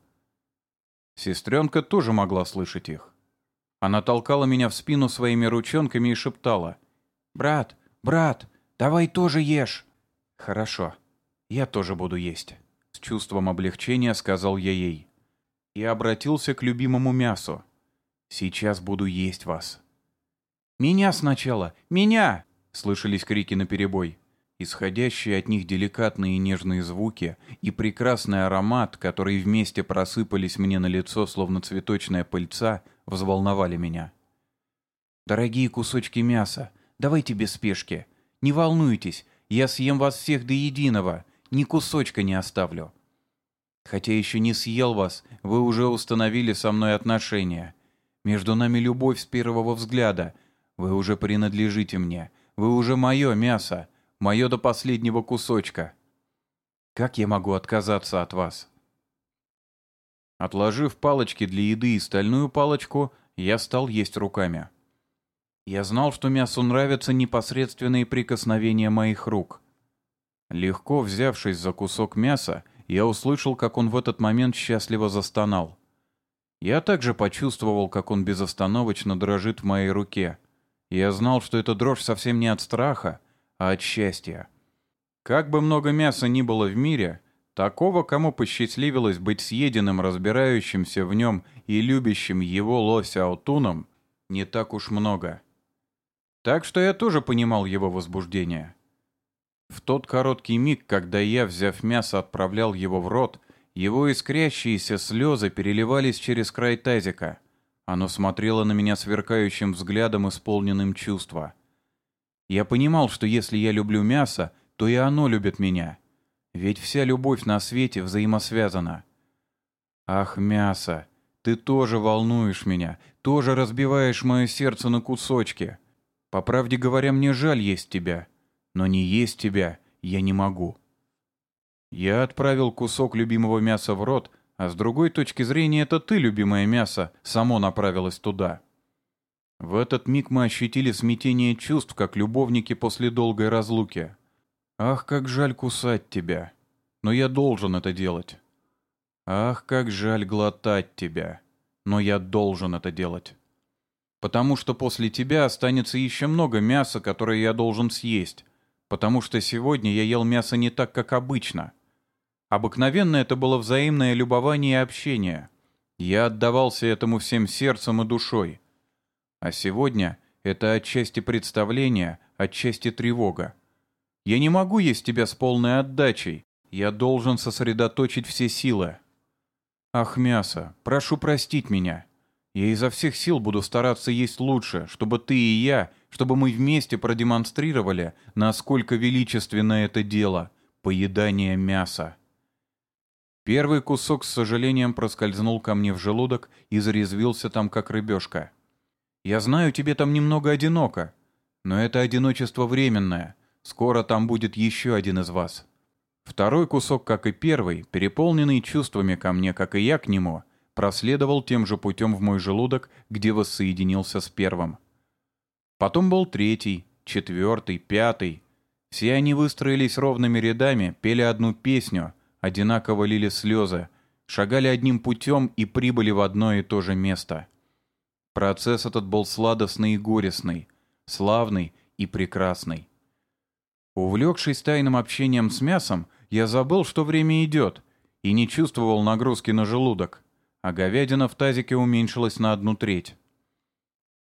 Сестренка тоже могла слышать их. Она толкала меня в спину своими ручонками и шептала. «Брат, брат, давай тоже ешь!» «Хорошо, я тоже буду есть», — с чувством облегчения сказал я ей. И обратился к любимому мясу. «Сейчас буду есть вас». «Меня сначала! Меня!» — слышались крики наперебой. Исходящие от них деликатные и нежные звуки и прекрасный аромат, которые вместе просыпались мне на лицо, словно цветочная пыльца, взволновали меня. «Дорогие кусочки мяса, давайте без спешки. Не волнуйтесь, я съем вас всех до единого, ни кусочка не оставлю. Хотя еще не съел вас, вы уже установили со мной отношения. Между нами любовь с первого взгляда — вы уже принадлежите мне. Вы уже мое мясо. Мое до последнего кусочка. Как я могу отказаться от вас?» Отложив палочки для еды и стальную палочку, я стал есть руками. Я знал, что мясу нравятся непосредственные прикосновения моих рук. Легко взявшись за кусок мяса, я услышал, как он в этот момент счастливо застонал. Я также почувствовал, как он безостановочно дрожит в моей руке. Я знал, что эта дрожь совсем не от страха, а от счастья. Как бы много мяса ни было в мире, такого, кому посчастливилось быть съеденным, разбирающимся в нем и любящим его лося Аутуном, не так уж много. Так что я тоже понимал его возбуждение. В тот короткий миг, когда я, взяв мясо, отправлял его в рот, его искрящиеся слезы переливались через край тазика. Оно смотрело на меня сверкающим взглядом, исполненным чувства. Я понимал, что если я люблю мясо, то и оно любит меня. Ведь вся любовь на свете взаимосвязана. Ах, мясо, ты тоже волнуешь меня, тоже разбиваешь мое сердце на кусочки. По правде говоря, мне жаль есть тебя, но не есть тебя я не могу. Я отправил кусок любимого мяса в рот, а с другой точки зрения это ты, любимое мясо, само направилось туда. В этот миг мы ощутили смятение чувств, как любовники после долгой разлуки. Ах, как жаль кусать тебя. Но я должен это делать. Ах, как жаль глотать тебя. Но я должен это делать. Потому что после тебя останется еще много мяса, которое я должен съесть. Потому что сегодня я ел мясо не так, как обычно. Обыкновенно это было взаимное любование и общение. Я отдавался этому всем сердцем и душой. А сегодня это отчасти представление, отчасти тревога. Я не могу есть тебя с полной отдачей. Я должен сосредоточить все силы. Ах, мясо, прошу простить меня. Я изо всех сил буду стараться есть лучше, чтобы ты и я, чтобы мы вместе продемонстрировали, насколько величественно это дело — поедание мяса. Первый кусок с сожалением проскользнул ко мне в желудок и зарезвился там, как рыбешка. «Я знаю, тебе там немного одиноко, но это одиночество временное. Скоро там будет еще один из вас». Второй кусок, как и первый, переполненный чувствами ко мне, как и я к нему, проследовал тем же путем в мой желудок, где воссоединился с первым. Потом был третий, четвертый, пятый. Все они выстроились ровными рядами, пели одну песню — одинаково лили слезы, шагали одним путем и прибыли в одно и то же место. Процесс этот был сладостный и горестный, славный и прекрасный. Увлекшись тайным общением с мясом, я забыл, что время идет, и не чувствовал нагрузки на желудок, а говядина в тазике уменьшилась на одну треть.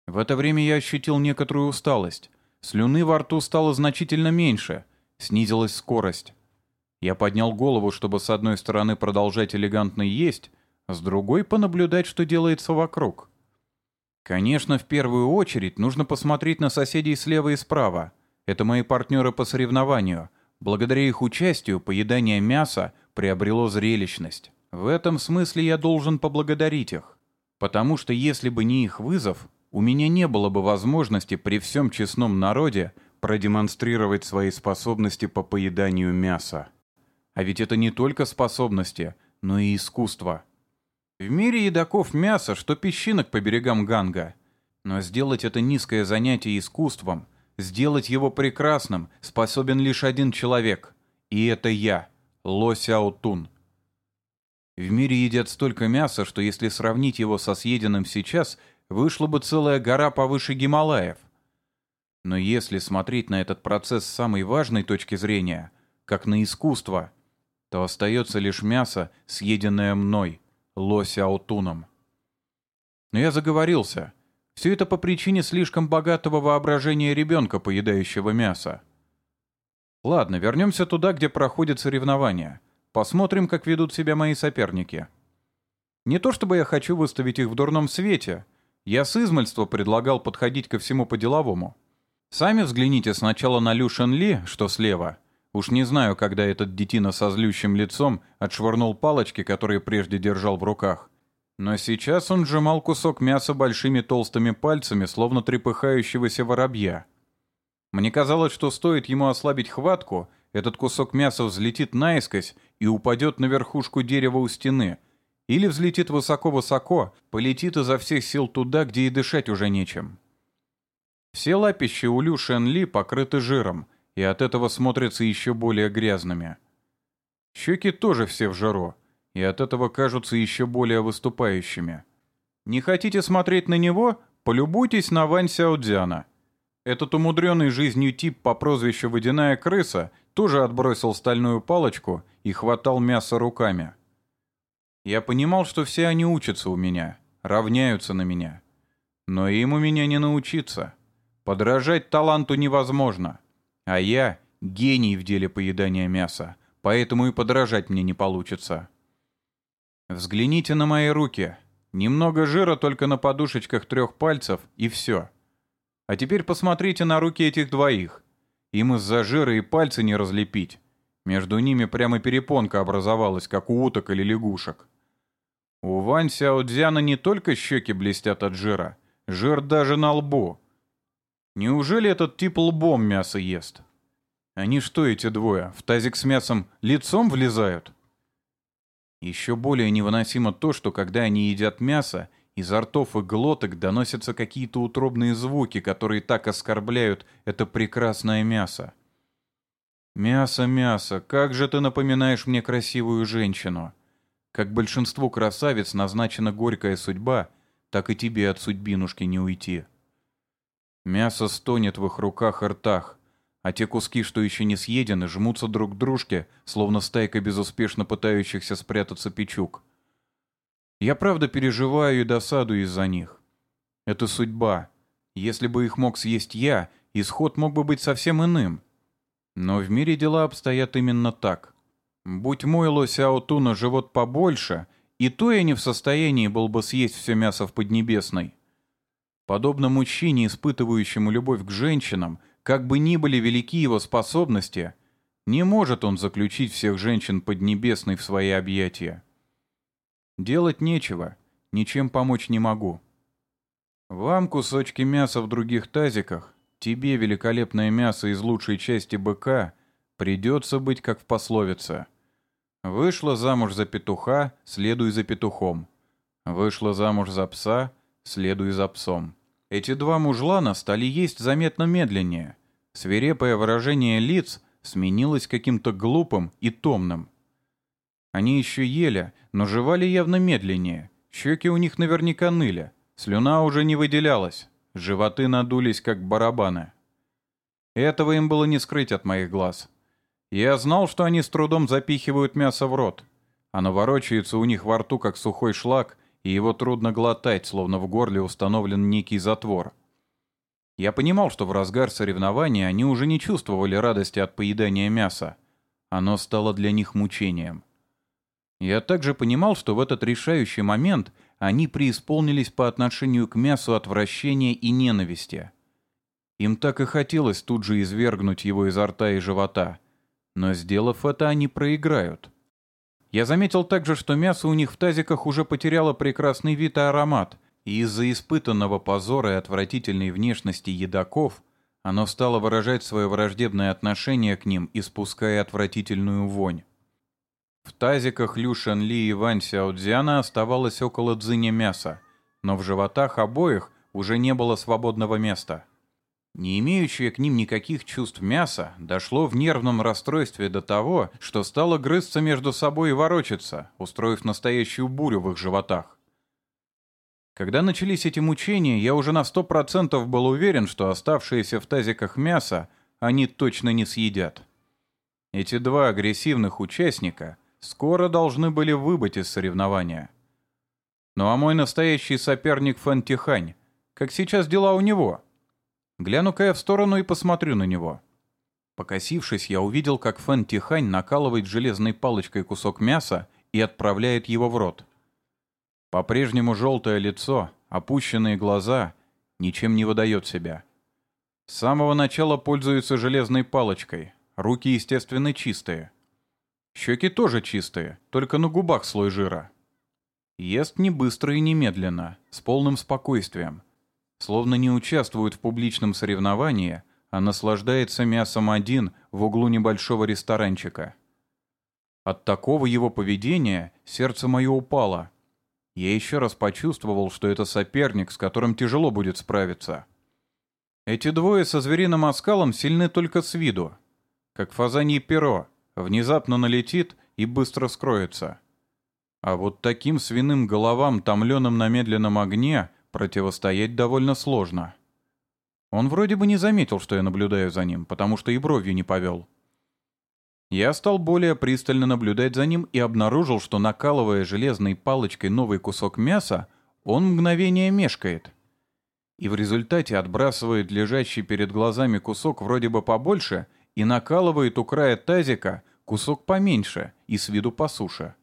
В это время я ощутил некоторую усталость. Слюны во рту стало значительно меньше, снизилась скорость. Я поднял голову, чтобы с одной стороны продолжать элегантно есть, с другой понаблюдать, что делается вокруг. Конечно, в первую очередь нужно посмотреть на соседей слева и справа. Это мои партнеры по соревнованию. Благодаря их участию поедание мяса приобрело зрелищность. В этом смысле я должен поблагодарить их. Потому что если бы не их вызов, у меня не было бы возможности при всем честном народе продемонстрировать свои способности по поеданию мяса. А ведь это не только способности, но и искусство. В мире едоков мяса, что песчинок по берегам Ганга. Но сделать это низкое занятие искусством, сделать его прекрасным, способен лишь один человек. И это я, Ло Сяо В мире едят столько мяса, что если сравнить его со съеденным сейчас, вышла бы целая гора повыше Гималаев. Но если смотреть на этот процесс с самой важной точки зрения, как на искусство – то остается лишь мясо, съеденное мной, лося аутуном. Но я заговорился. Все это по причине слишком богатого воображения ребенка, поедающего мясо. Ладно, вернемся туда, где проходят соревнования. Посмотрим, как ведут себя мои соперники. Не то чтобы я хочу выставить их в дурном свете. Я с измальства предлагал подходить ко всему по-деловому. Сами взгляните сначала на Лю Шен Ли, что слева — Уж не знаю, когда этот детина со злющим лицом отшвырнул палочки, которые прежде держал в руках. Но сейчас он сжимал кусок мяса большими толстыми пальцами, словно трепыхающегося воробья. Мне казалось, что стоит ему ослабить хватку, этот кусок мяса взлетит наискось и упадет на верхушку дерева у стены. Или взлетит высоко-высоко, полетит изо всех сил туда, где и дышать уже нечем. Все лапища у Лю Шен Ли покрыты жиром, и от этого смотрятся еще более грязными. Щеки тоже все в жару, и от этого кажутся еще более выступающими. Не хотите смотреть на него? Полюбуйтесь на Вань Сяодзяна. Этот умудренный жизнью тип по прозвищу «Водяная крыса» тоже отбросил стальную палочку и хватал мясо руками. Я понимал, что все они учатся у меня, равняются на меня. Но им у меня не научиться. Подражать таланту невозможно. А я — гений в деле поедания мяса, поэтому и подражать мне не получится. Взгляните на мои руки. Немного жира только на подушечках трех пальцев, и все. А теперь посмотрите на руки этих двоих. Им из-за жира и пальцы не разлепить. Между ними прямо перепонка образовалась, как у уток или лягушек. У Вань Сяодзяна не только щеки блестят от жира, жир даже на лбу. Неужели этот тип лбом мясо ест? Они что, эти двое, в тазик с мясом лицом влезают? Еще более невыносимо то, что когда они едят мясо, изо ртов и глоток доносятся какие-то утробные звуки, которые так оскорбляют это прекрасное мясо. «Мясо, мясо, как же ты напоминаешь мне красивую женщину!» Как большинству красавиц назначена горькая судьба, так и тебе от судьбинушки не уйти. Мясо стонет в их руках и ртах, а те куски, что еще не съедены, жмутся друг к дружке, словно стайка безуспешно пытающихся спрятаться печук. Я правда переживаю и досадую из-за них. Это судьба. Если бы их мог съесть я, исход мог бы быть совсем иным. Но в мире дела обстоят именно так. Будь мой лось Аутуна живот побольше, и то я не в состоянии был бы съесть все мясо в Поднебесной. Подобно мужчине, испытывающему любовь к женщинам, как бы ни были велики его способности, не может он заключить всех женщин Поднебесной в свои объятия. Делать нечего, ничем помочь не могу. Вам кусочки мяса в других тазиках, тебе великолепное мясо из лучшей части быка, придется быть как в пословице. Вышла замуж за петуха, следуй за петухом. Вышла замуж за пса, следуй за псом. Эти два мужлана стали есть заметно медленнее. Свирепое выражение лиц сменилось каким-то глупым и томным. Они еще ели, но жевали явно медленнее. Щеки у них наверняка ныли. Слюна уже не выделялась. Животы надулись, как барабаны. Этого им было не скрыть от моих глаз. Я знал, что они с трудом запихивают мясо в рот. Оно ворочается у них во рту, как сухой шлак, и его трудно глотать, словно в горле установлен некий затвор. Я понимал, что в разгар соревнования они уже не чувствовали радости от поедания мяса. Оно стало для них мучением. Я также понимал, что в этот решающий момент они преисполнились по отношению к мясу отвращения и ненависти. Им так и хотелось тут же извергнуть его изо рта и живота. Но сделав это, они проиграют. Я заметил также, что мясо у них в тазиках уже потеряло прекрасный вид и аромат, и из-за испытанного позора и отвратительной внешности едоков оно стало выражать свое враждебное отношение к ним, испуская отвратительную вонь. В тазиках Лю Шанли и Вань Сяодзяна оставалось около дзыня мяса, но в животах обоих уже не было свободного места. Не имеющее к ним никаких чувств мяса дошло в нервном расстройстве до того, что стало грызться между собой и ворочаться, устроив настоящую бурю в их животах. Когда начались эти мучения, я уже на сто процентов был уверен, что оставшееся в тазиках мясо они точно не съедят. Эти два агрессивных участника скоро должны были выбыть из соревнования. Ну а мой настоящий соперник Фэн Тихань, как сейчас дела у него? Гляну-ка я в сторону и посмотрю на него. Покосившись, я увидел, как Фэн Тихань накалывает железной палочкой кусок мяса и отправляет его в рот. По-прежнему желтое лицо, опущенные глаза, ничем не выдает себя. С самого начала пользуется железной палочкой, руки, естественно, чистые. Щеки тоже чистые, только на губах слой жира. Ест не быстро и немедленно, с полным спокойствием. Словно не участвует в публичном соревновании, а наслаждается мясом один в углу небольшого ресторанчика. От такого его поведения сердце мое упало. Я еще раз почувствовал, что это соперник, с которым тяжело будет справиться. Эти двое со звериным оскалом сильны только с виду. Как фазанье перо, внезапно налетит и быстро скроется. А вот таким свиным головам, томленным на медленном огне, противостоять довольно сложно. Он вроде бы не заметил, что я наблюдаю за ним, потому что и бровью не повел. Я стал более пристально наблюдать за ним и обнаружил, что накалывая железной палочкой новый кусок мяса, он мгновение мешкает. И в результате отбрасывает лежащий перед глазами кусок вроде бы побольше и накалывает у края тазика кусок поменьше и с виду по суше.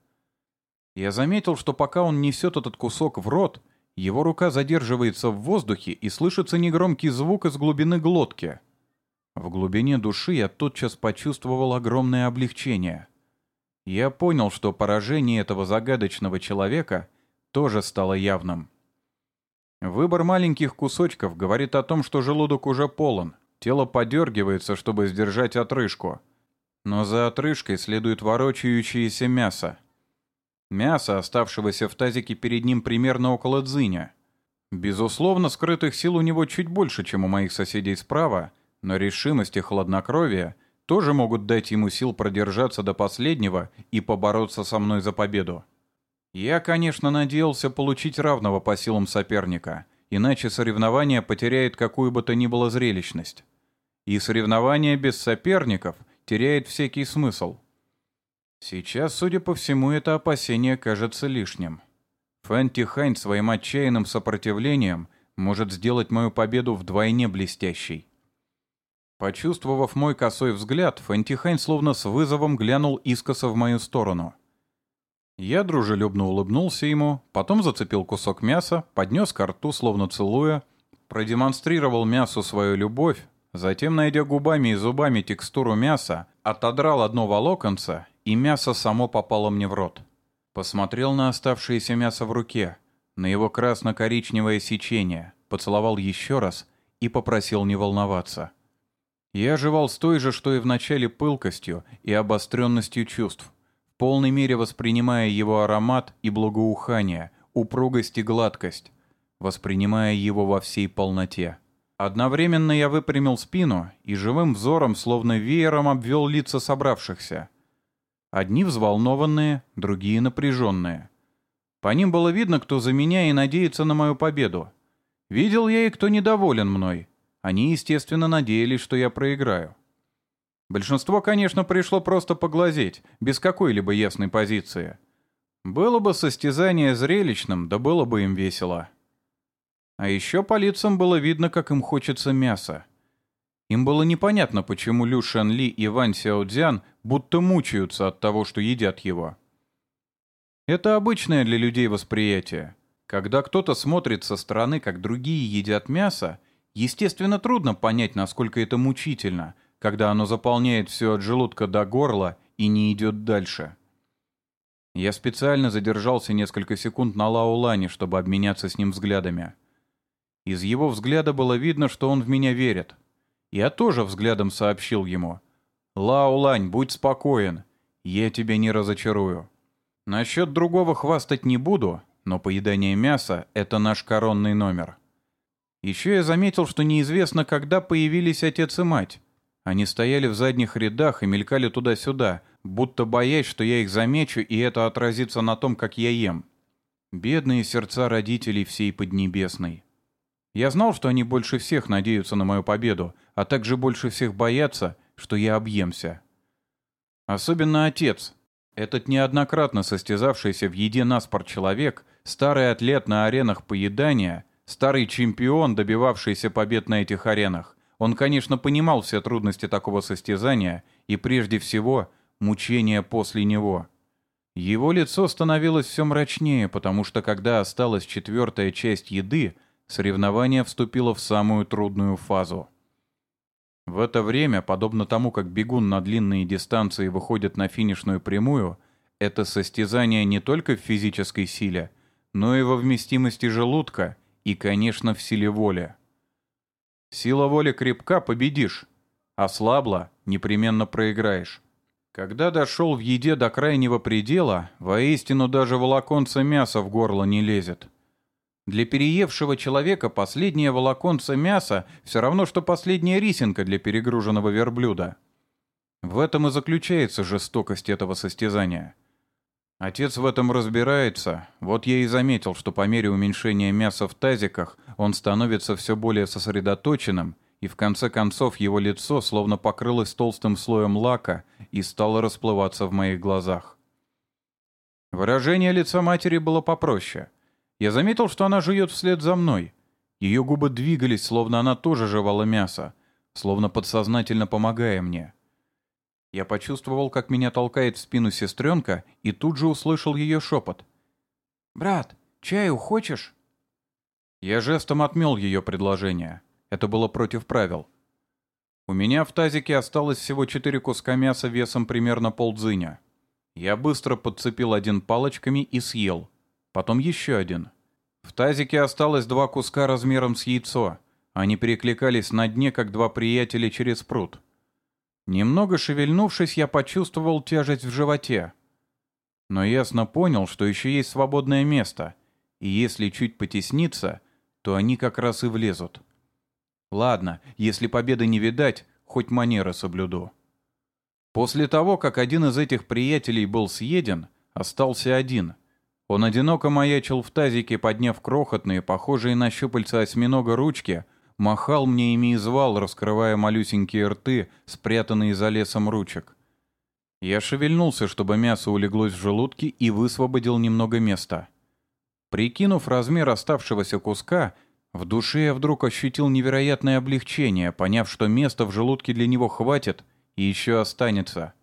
Я заметил, что пока он несет этот кусок в рот, его рука задерживается в воздухе и слышится негромкий звук из глубины глотки. В глубине души я тотчас почувствовал огромное облегчение. Я понял, что поражение этого загадочного человека тоже стало явным. Выбор маленьких кусочков говорит о том, что желудок уже полон, тело подергивается, чтобы сдержать отрыжку. Но за отрыжкой следует ворочающееся мясо. Мясо, оставшегося в тазике перед ним примерно около дзыня. Безусловно, скрытых сил у него чуть больше, чем у моих соседей справа, но решимость и хладнокровие тоже могут дать ему сил продержаться до последнего и побороться со мной за победу. Я, конечно, надеялся получить равного по силам соперника, иначе соревнование потеряет какую бы то ни было зрелищность. И соревнование без соперников теряет всякий смысл. Сейчас, судя по всему, это опасение кажется лишним. Фэнти Хайн своим отчаянным сопротивлением может сделать мою победу вдвойне блестящей. Почувствовав мой косой взгляд, Фэнти Хайн словно с вызовом глянул искоса в мою сторону. Я дружелюбно улыбнулся ему, потом зацепил кусок мяса, поднес ко рту, словно целуя, продемонстрировал мясу свою любовь, затем, найдя губами и зубами текстуру мяса, отодрал одно волоконце и мясо само попало мне в рот. Посмотрел на оставшееся мясо в руке, на его красно-коричневое сечение, поцеловал еще раз и попросил не волноваться. Я жевал с той же, что и в начале пылкостью и обостренностью чувств, в полной мере воспринимая его аромат и благоухание, упругость и гладкость, воспринимая его во всей полноте. Одновременно я выпрямил спину и живым взором, словно веером, обвел лица собравшихся — Одни взволнованные, другие напряженные. По ним было видно, кто за меня и надеется на мою победу. Видел я и кто недоволен мной. Они, естественно, надеялись, что я проиграю. Большинство, конечно, пришло просто поглазеть, без какой-либо ясной позиции. Было бы состязание зрелищным, да было бы им весело. А еще по лицам было видно, как им хочется мяса. Им было непонятно, почему Лю Шан Ли и Ван Сяодзян будто мучаются от того, что едят его. Это обычное для людей восприятие. Когда кто-то смотрит со стороны, как другие едят мясо, естественно, трудно понять, насколько это мучительно, когда оно заполняет все от желудка до горла и не идет дальше. Я специально задержался несколько секунд на Лао Лане, чтобы обменяться с ним взглядами. Из его взгляда было видно, что он в меня верит — я тоже взглядом сообщил ему. «Лаулань, будь спокоен. Я тебя не разочарую. Насчет другого хвастать не буду, но поедание мяса — это наш коронный номер». Еще я заметил, что неизвестно, когда появились отец и мать. Они стояли в задних рядах и мелькали туда-сюда, будто боясь, что я их замечу, и это отразится на том, как я ем. Бедные сердца родителей всей Поднебесной. Я знал, что они больше всех надеются на мою победу, а также больше всех боятся, что я объемся. Особенно отец. Этот неоднократно состязавшийся в еде наспор человек, старый атлет на аренах поедания, старый чемпион, добивавшийся побед на этих аренах. Он, конечно, понимал все трудности такого состязания и, прежде всего, мучения после него. Его лицо становилось все мрачнее, потому что, когда осталась четвертая часть еды, соревнование вступило в самую трудную фазу. В это время, подобно тому, как бегун на длинные дистанции выходит на финишную прямую, это состязание не только в физической силе, но и во вместимости желудка и, конечно, в силе воли. Сила воли крепка — победишь, ослабла — непременно проиграешь. Когда дошел в еде до крайнего предела, воистину даже волоконца мяса в горло не лезет. Для переевшего человека последнее волоконце мяса все равно, что последняя рисинка для перегруженного верблюда. В этом и заключается жестокость этого состязания. Отец в этом разбирается, вот я и заметил, что по мере уменьшения мяса в тазиках он становится все более сосредоточенным, и в конце концов его лицо словно покрылось толстым слоем лака и стало расплываться в моих глазах. Выражение лица матери было попроще. Я заметил, что она жует вслед за мной. Ее губы двигались, словно она тоже жевала мясо, словно подсознательно помогая мне. Я почувствовал, как меня толкает в спину сестренка, и тут же услышал ее шепот. «Брат, чаю хочешь?» Я жестом отмел ее предложение. Это было против правил. У меня в тазике осталось всего четыре куска мяса весом примерно полдзыня. Я быстро подцепил один палочками и съел. Потом еще один. В тазике осталось два куска размером с яйцо. Они перекликались на дне, как два приятеля через пруд. Немного шевельнувшись, я почувствовал тяжесть в животе. Но ясно понял, что еще есть свободное место, и если чуть потесниться, то они как раз и влезут. Ладно, если победы не видать, хоть манеры соблюду. После того, как один из этих приятелей был съеден, остался один. Он одиноко маячил в тазике, подняв крохотные, похожие на щупальца осьминога ручки — махал мне ими и звал, раскрывая малюсенькие рты, спрятанные за лесом ручек. Я шевельнулся, чтобы мясо улеглось в желудке и высвободил немного места. Прикинув размер оставшегося куска, в душе я вдруг ощутил невероятное облегчение, поняв, что места в желудке для него хватит и еще останется.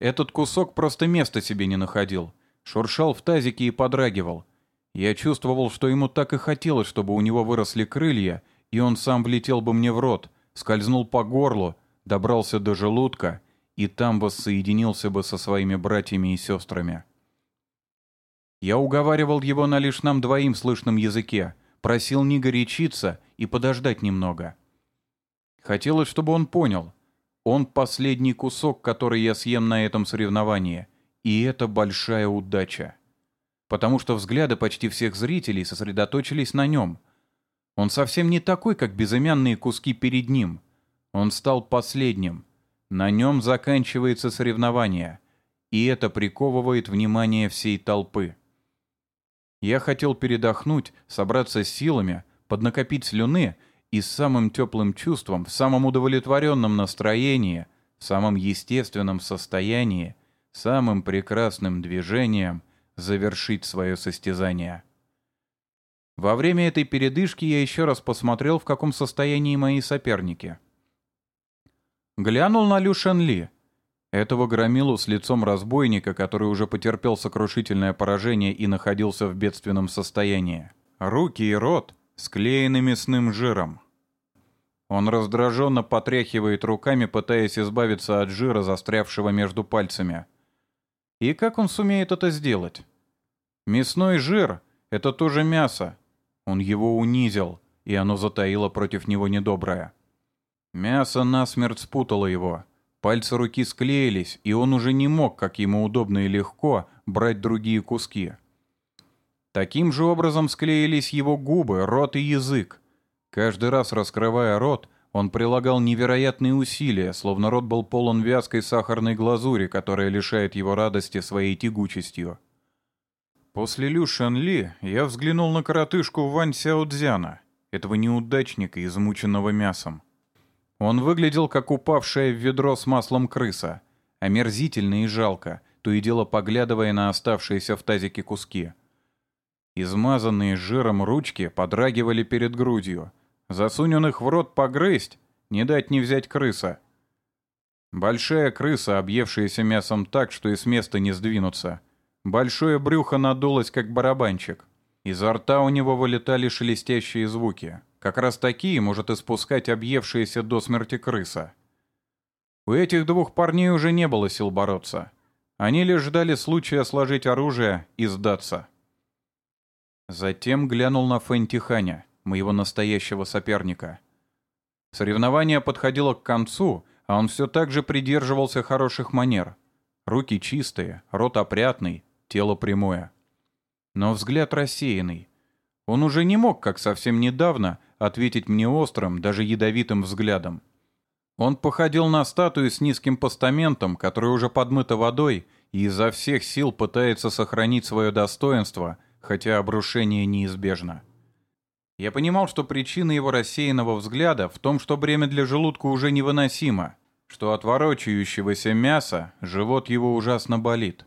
Этот кусок просто места себе не находил, шуршал в тазике и подрагивал — я чувствовал, что ему так и хотелось, чтобы у него выросли крылья, и он сам влетел бы мне в рот, скользнул по горлу, добрался до желудка и там воссоединился бы со своими братьями и сестрами. Я уговаривал его на лишь нам двоим слышном языке, просил не горячиться и подождать немного. Хотелось, чтобы он понял. Он последний кусок, который я съем на этом соревновании, и это большая удача потому что взгляды почти всех зрителей сосредоточились на нем. Он совсем не такой, как безымянные куски перед ним. Он стал последним. На нем заканчивается соревнование, и это приковывает внимание всей толпы. Я хотел передохнуть, собраться с силами, поднакопить слюны и с самым теплым чувством, в самом удовлетворенном настроении, в самом естественном состоянии, самым прекрасным движением завершить свое состязание. Во время этой передышки я еще раз посмотрел, в каком состоянии мои соперники. Глянул на Лю Шен Ли, этого громилу с лицом разбойника, который уже потерпел сокрушительное поражение и находился в бедственном состоянии. Руки и рот склеены мясным жиром. Он раздраженно потряхивает руками, пытаясь избавиться от жира, застрявшего между пальцами. И как он сумеет это сделать? Мясной жир — это тоже мясо. Он его унизил, и оно затаило против него недоброе. Мясо насмерть спутало его. Пальцы руки склеились, и он уже не мог, как ему удобно и легко, брать другие куски. Таким же образом склеились его губы, рот и язык. Каждый раз раскрывая рот, он прилагал невероятные усилия, словно рот был полон вязкой сахарной глазури, которая лишает его радости своей тягучестью. После Лю Шан Ли я взглянул на коротышку Вань Сяодзяна, этого неудачника, измученного мясом. Он выглядел как упавшая в ведро с маслом крыса, омерзительно и жалко, то и дело поглядывая на оставшиеся в тазике куски. Измазанные жиром ручки подрагивали перед грудью — Засунь их в рот погрызть, не дать не взять крыса. Большая крыса, объевшаяся мясом так, что и с места не сдвинуться. Большое брюхо надулось, как барабанчик. Изо рта у него вылетали шелестящие звуки. Как раз такие может испускать объевшаяся до смерти крыса. У этих двух парней уже не было сил бороться. Они лишь ждали случая сложить оружие и сдаться. Затем глянул на Фэнтиханя моего настоящего соперника. Соревнование подходило к концу, а он все так же придерживался хороших манер. Руки чистые, рот опрятный, тело прямое. Но взгляд рассеянный. Он уже не мог, как совсем недавно, ответить мне острым, даже ядовитым взглядом. Он походил на статую с низким постаментом, которая уже подмыта водой и изо всех сил пытается сохранить свое достоинство, хотя обрушение неизбежно. Я понимал, что причина его рассеянного взгляда в том, что бремя для желудка уже невыносимо, что от ворочающегося мяса живот его ужасно болит.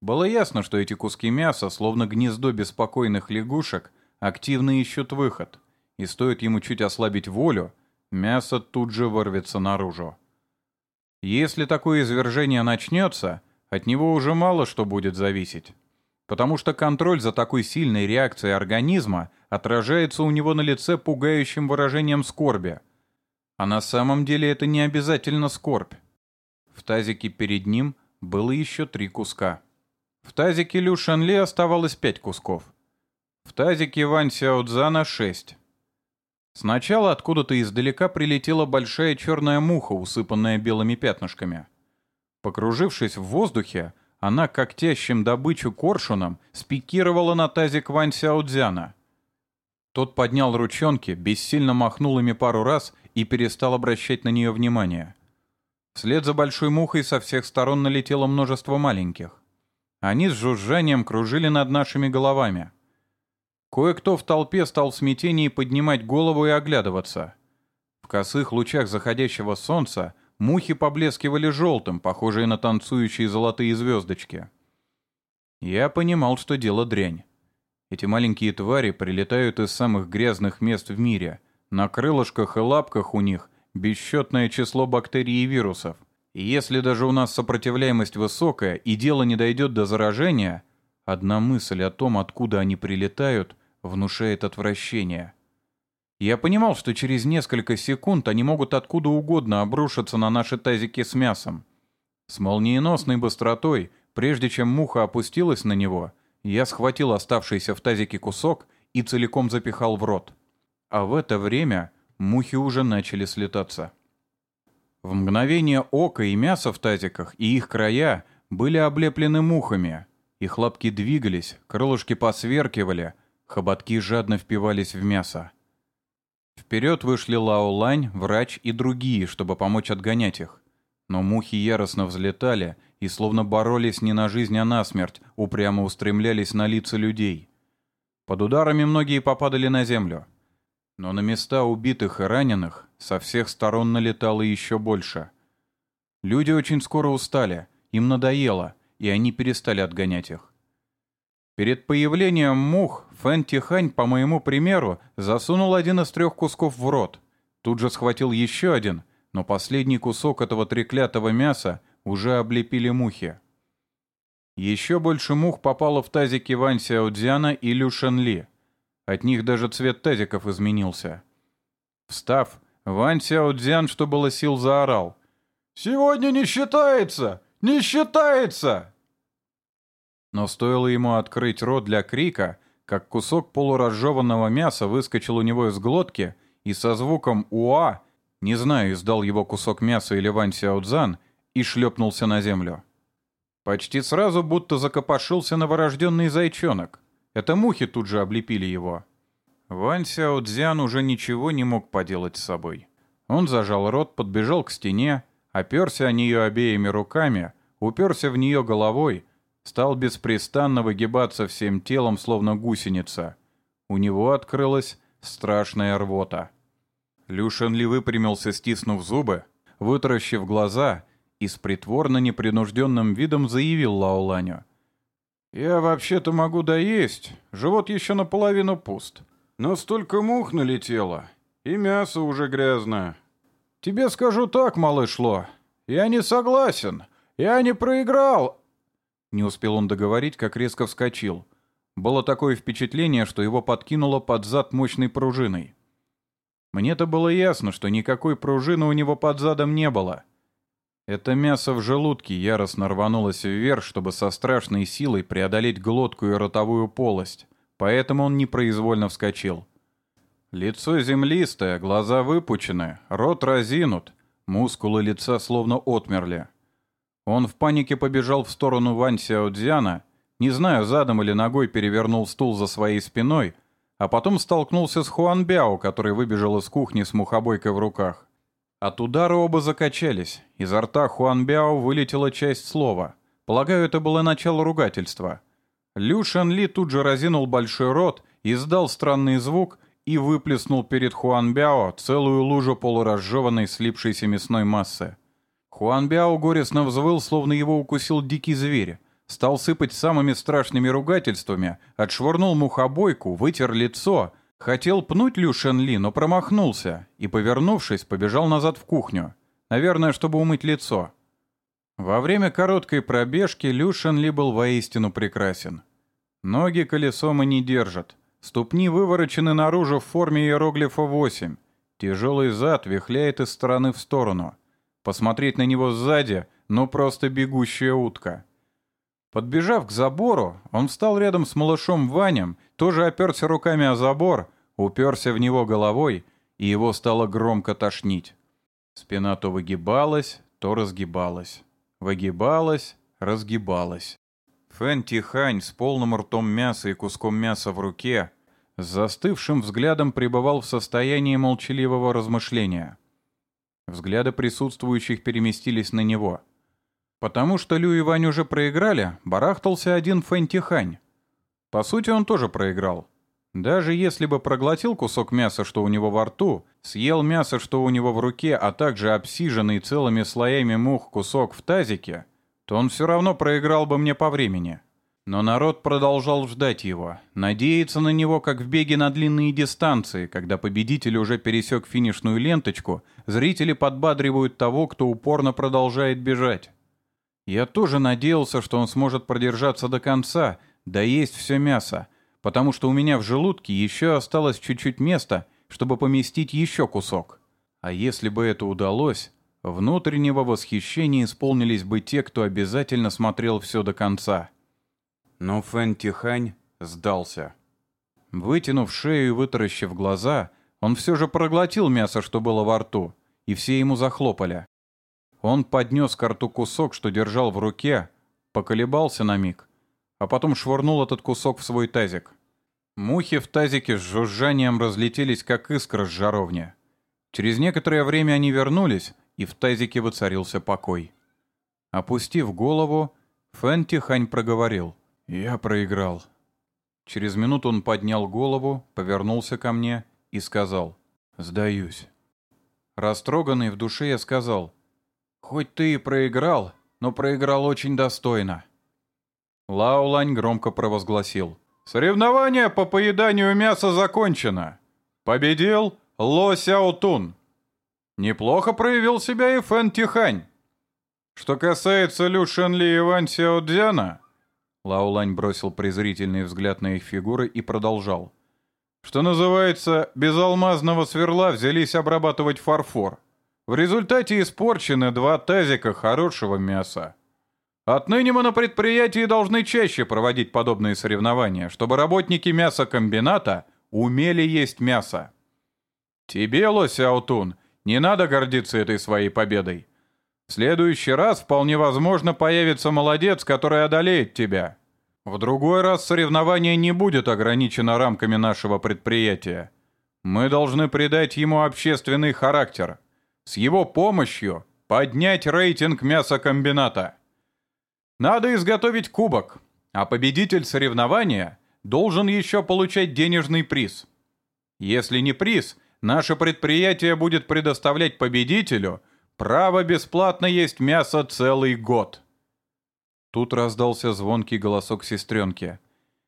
Было ясно, что эти куски мяса, словно гнездо беспокойных лягушек, активно ищут выход, и стоит ему чуть ослабить волю, мясо тут же вырвется наружу. Если такое извержение начнется, от него уже мало что будет зависеть. Потому что контроль за такой сильной реакцией организма отражается у него на лице пугающим выражением скорби. А на самом деле это не обязательно скорбь. В тазике перед ним было еще три куска. В тазике Лю Шанли оставалось пять кусков. В тазике Вань Сяодзана шесть. Сначала откуда-то издалека прилетела большая черная муха, усыпанная белыми пятнышками. Покружившись в воздухе, она когтящим добычу коршуном спикировала на тазик Вань Сяодзяна. Тот поднял ручонки, бессильно махнул ими пару раз и перестал обращать на нее внимание. Вслед за большой мухой со всех сторон налетело множество маленьких. Они с жужжанием кружили над нашими головами — Кое-кто в толпе стал в смятении поднимать голову и оглядываться. В косых лучах заходящего солнца мухи поблескивали желтым, похожие на танцующие золотые звездочки. Я понимал, что дело дрянь. Эти маленькие твари прилетают из самых грязных мест в мире. На крылышках и лапках у них бесчетное число бактерий и вирусов. И если даже у нас сопротивляемость высокая и дело не дойдет до заражения, одна мысль о том, откуда они прилетают, внушает отвращение. Я понимал, что через несколько секунд они могут откуда угодно обрушиться на наши тазики с мясом. С молниеносной быстротой, прежде чем муха опустилась на него, я схватил оставшийся в тазике кусок и целиком запихал в рот. А в это время мухи уже начали слетаться. В мгновение ока и мясо в тазиках, и их края были облеплены мухами. Их лапки двигались, крылышки посверкивали — Хоботки жадно впивались в мясо. Вперед вышли Лао Лань, врач и другие, чтобы помочь отгонять их. Но мухи яростно взлетали и словно боролись не на жизнь, а на смерть, упрямо устремлялись на лица людей. Под ударами многие попадали на землю. Но на места убитых и раненых со всех сторон налетало еще больше. Люди очень скоро устали, им надоело, и они перестали отгонять их. Перед появлением мух Фэн Тихань, по моему примеру, засунул один из трех кусков в рот. Тут же схватил еще один, но последний кусок этого треклятого мяса уже облепили мухи. Еще больше мух попало в тазики Вань Сяодзяна и Лю Шенли. От них даже цвет тазиков изменился. Встав, Вань Сяодзян, что было сил, заорал. «Сегодня не считается! Не считается!» Но стоило ему открыть рот для крика, как кусок полуразжеванного мяса выскочил у него из глотки и со звуком «Уа», не знаю, издал его кусок мяса или Вань Сяодзан, и шлепнулся на землю. Почти сразу будто закопошился новорожденный зайчонок. Это мухи тут же облепили его. Вань Сяодзян уже ничего не мог поделать с собой. Он зажал рот, подбежал к стене, оперся о нее обеими руками, уперся в нее головой стал беспрестанно выгибаться всем телом, словно гусеница. У него открылась страшная рвота. Люшин Ли выпрямился, стиснув зубы, вытаращив глаза и с притворно непринужденным видом заявил Лаоланю. «Я вообще-то могу доесть, живот еще наполовину пуст. Но столько мух налетело, и мясо уже грязное. Тебе скажу так, малыш Ло, я не согласен, я не проиграл, не успел он договорить, как резко вскочил. Было такое впечатление, что его подкинуло под зад мощной пружиной. Мне-то было ясно, что никакой пружины у него под задом не было. Это мясо в желудке яростно рванулось вверх, чтобы со страшной силой преодолеть глотку и ротовую полость, поэтому он непроизвольно вскочил. Лицо землистое, глаза выпучены, рот разинут, мускулы лица словно отмерли. Он в панике побежал в сторону Вань Сяодзяна, не знаю, задом или ногой перевернул стул за своей спиной, а потом столкнулся с Хуан Бяо, который выбежал из кухни с мухобойкой в руках. От удара оба закачались. Изо рта Хуан Бяо вылетела часть слова. Полагаю, это было начало ругательства. Лю Шен Ли тут же разинул большой рот, издал странный звук и выплеснул перед Хуан Бяо целую лужу полуразжеванной слипшейся мясной массы. Хуан Бяо горестно взвыл, словно его укусил дикий зверь. Стал сыпать самыми страшными ругательствами, отшвырнул мухобойку, вытер лицо, хотел пнуть Лю Шен Ли, но промахнулся и, повернувшись, побежал назад в кухню. Наверное, чтобы умыть лицо. Во время короткой пробежки Лю Шен Ли был воистину прекрасен. Ноги колесом и не держат. Ступни выворочены наружу в форме иероглифа 8. Тяжелый зад вихляет из стороны в сторону. Посмотреть на него сзади, ну просто бегущая утка. Подбежав к забору, он встал рядом с малышом Ванем, тоже оперся руками о забор, уперся в него головой, и его стало громко тошнить. Спина то выгибалась, то разгибалась. Выгибалась, разгибалась. Фэн Тихань с полным ртом мяса и куском мяса в руке с застывшим взглядом пребывал в состоянии молчаливого размышления. Взгляды присутствующих переместились на него. Потому что Лю и Вань уже проиграли, барахтался один Фэн Тихань. По сути, он тоже проиграл. Даже если бы проглотил кусок мяса, что у него во рту, съел мясо, что у него в руке, а также обсиженный целыми слоями мух кусок в тазике — то он все равно проиграл бы мне по времени. Но народ продолжал ждать его, надеяться на него, как в беге на длинные дистанции, когда победитель уже пересек финишную ленточку, зрители подбадривают того, кто упорно продолжает бежать. Я тоже надеялся, что он сможет продержаться до конца, да есть все мясо, потому что у меня в желудке еще осталось чуть-чуть места, чтобы поместить еще кусок. А если бы это удалось, Внутреннего восхищения исполнились бы те, кто обязательно смотрел все до конца. Но Фэн Тихань сдался. Вытянув шею и вытаращив глаза, он все же проглотил мясо, что было во рту, и все ему захлопали. Он поднес к рту кусок, что держал в руке, поколебался на миг, а потом швырнул этот кусок в свой тазик. Мухи в тазике с жужжанием разлетелись, как искра с жаровни. Через некоторое время они вернулись и в тазике воцарился покой. Опустив голову, Фэн Тихань проговорил. «Я проиграл». Через минуту он поднял голову, повернулся ко мне и сказал. «Сдаюсь». Растроганный в душе я сказал. «Хоть ты и проиграл, но проиграл очень достойно». Лао Лань громко провозгласил. «Соревнование по поеданию мяса закончено. Победил Ло Сяотун». Неплохо проявил себя и Фэн Тихань. Что касается Лю Шенли и Ван Сяо Дзяна, Лаулань бросил презрительный взгляд на их фигуры и продолжал. Что называется, без алмазного сверла взялись обрабатывать фарфор. В результате испорчены два тазика хорошего мяса. Отныне мы на предприятии должны чаще проводить подобные соревнования, чтобы работники мясокомбината умели есть мясо. Тебе, Лосяутун, не надо гордиться этой своей победой. В следующий раз вполне возможно появится молодец, который одолеет тебя. В другой раз соревнование не будет ограничено рамками нашего предприятия. Мы должны придать ему общественный характер. С его помощью поднять рейтинг мясокомбината. Надо изготовить кубок, а победитель соревнования должен еще получать денежный приз. Если не приз – наше предприятие будет предоставлять победителю право бесплатно есть мясо целый год». Тут раздался звонкий голосок сестренки.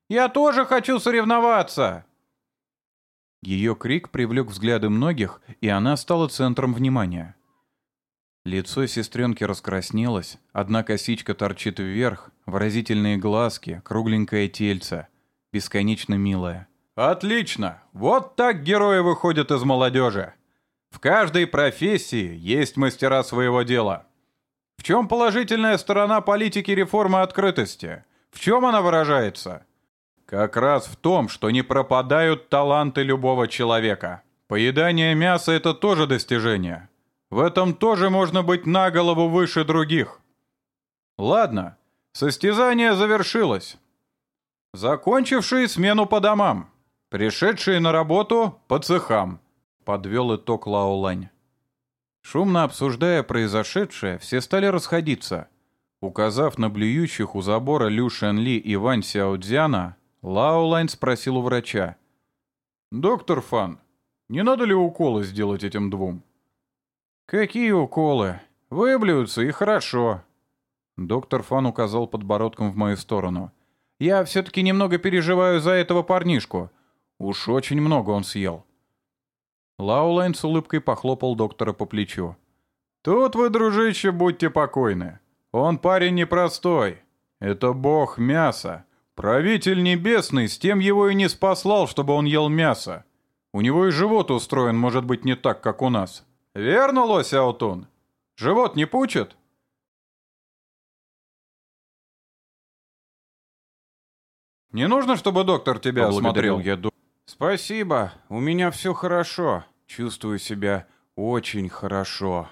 «Я тоже хочу соревноваться!» Ее крик привлек взгляды многих, и она стала центром внимания. Лицо сестренки раскраснелось, одна косичка торчит вверх, выразительные глазки, кругленькое тельце, бесконечно милое. Отлично! Вот так герои выходят из молодежи. В каждой профессии есть мастера своего дела. В чем положительная сторона политики реформы открытости? В чем она выражается? Как раз в том, что не пропадают таланты любого человека. Поедание мяса – это тоже достижение. В этом тоже можно быть на голову выше других. Ладно, состязание завершилось. Закончившие смену по домам. Пришедшие на работу по цехам», — подвел итог Лаолань. Шумно обсуждая произошедшее, все стали расходиться. Указав на блюющих у забора Лю Шенли и Вань Сяодзяна, Лаолань спросил у врача. «Доктор Фан, не надо ли уколы сделать этим двум?» «Какие уколы? Выблюются и хорошо». Доктор Фан указал подбородком в мою сторону. «Я все-таки немного переживаю за этого парнишку. Уж очень много он съел». Лаолань с улыбкой похлопал доктора по плечу. «Тут вы, дружище, будьте покойны. Он парень непростой. Это бог мяса. Правитель небесный с тем его и не спаслал, чтобы он ел мясо. У него и живот устроен, может быть, не так, как у нас. Верно, лось Аутун? Живот не пучит?» «Не нужно, чтобы доктор тебя осмотрел?» я «Спасибо, у меня все хорошо. Чувствую себя очень хорошо».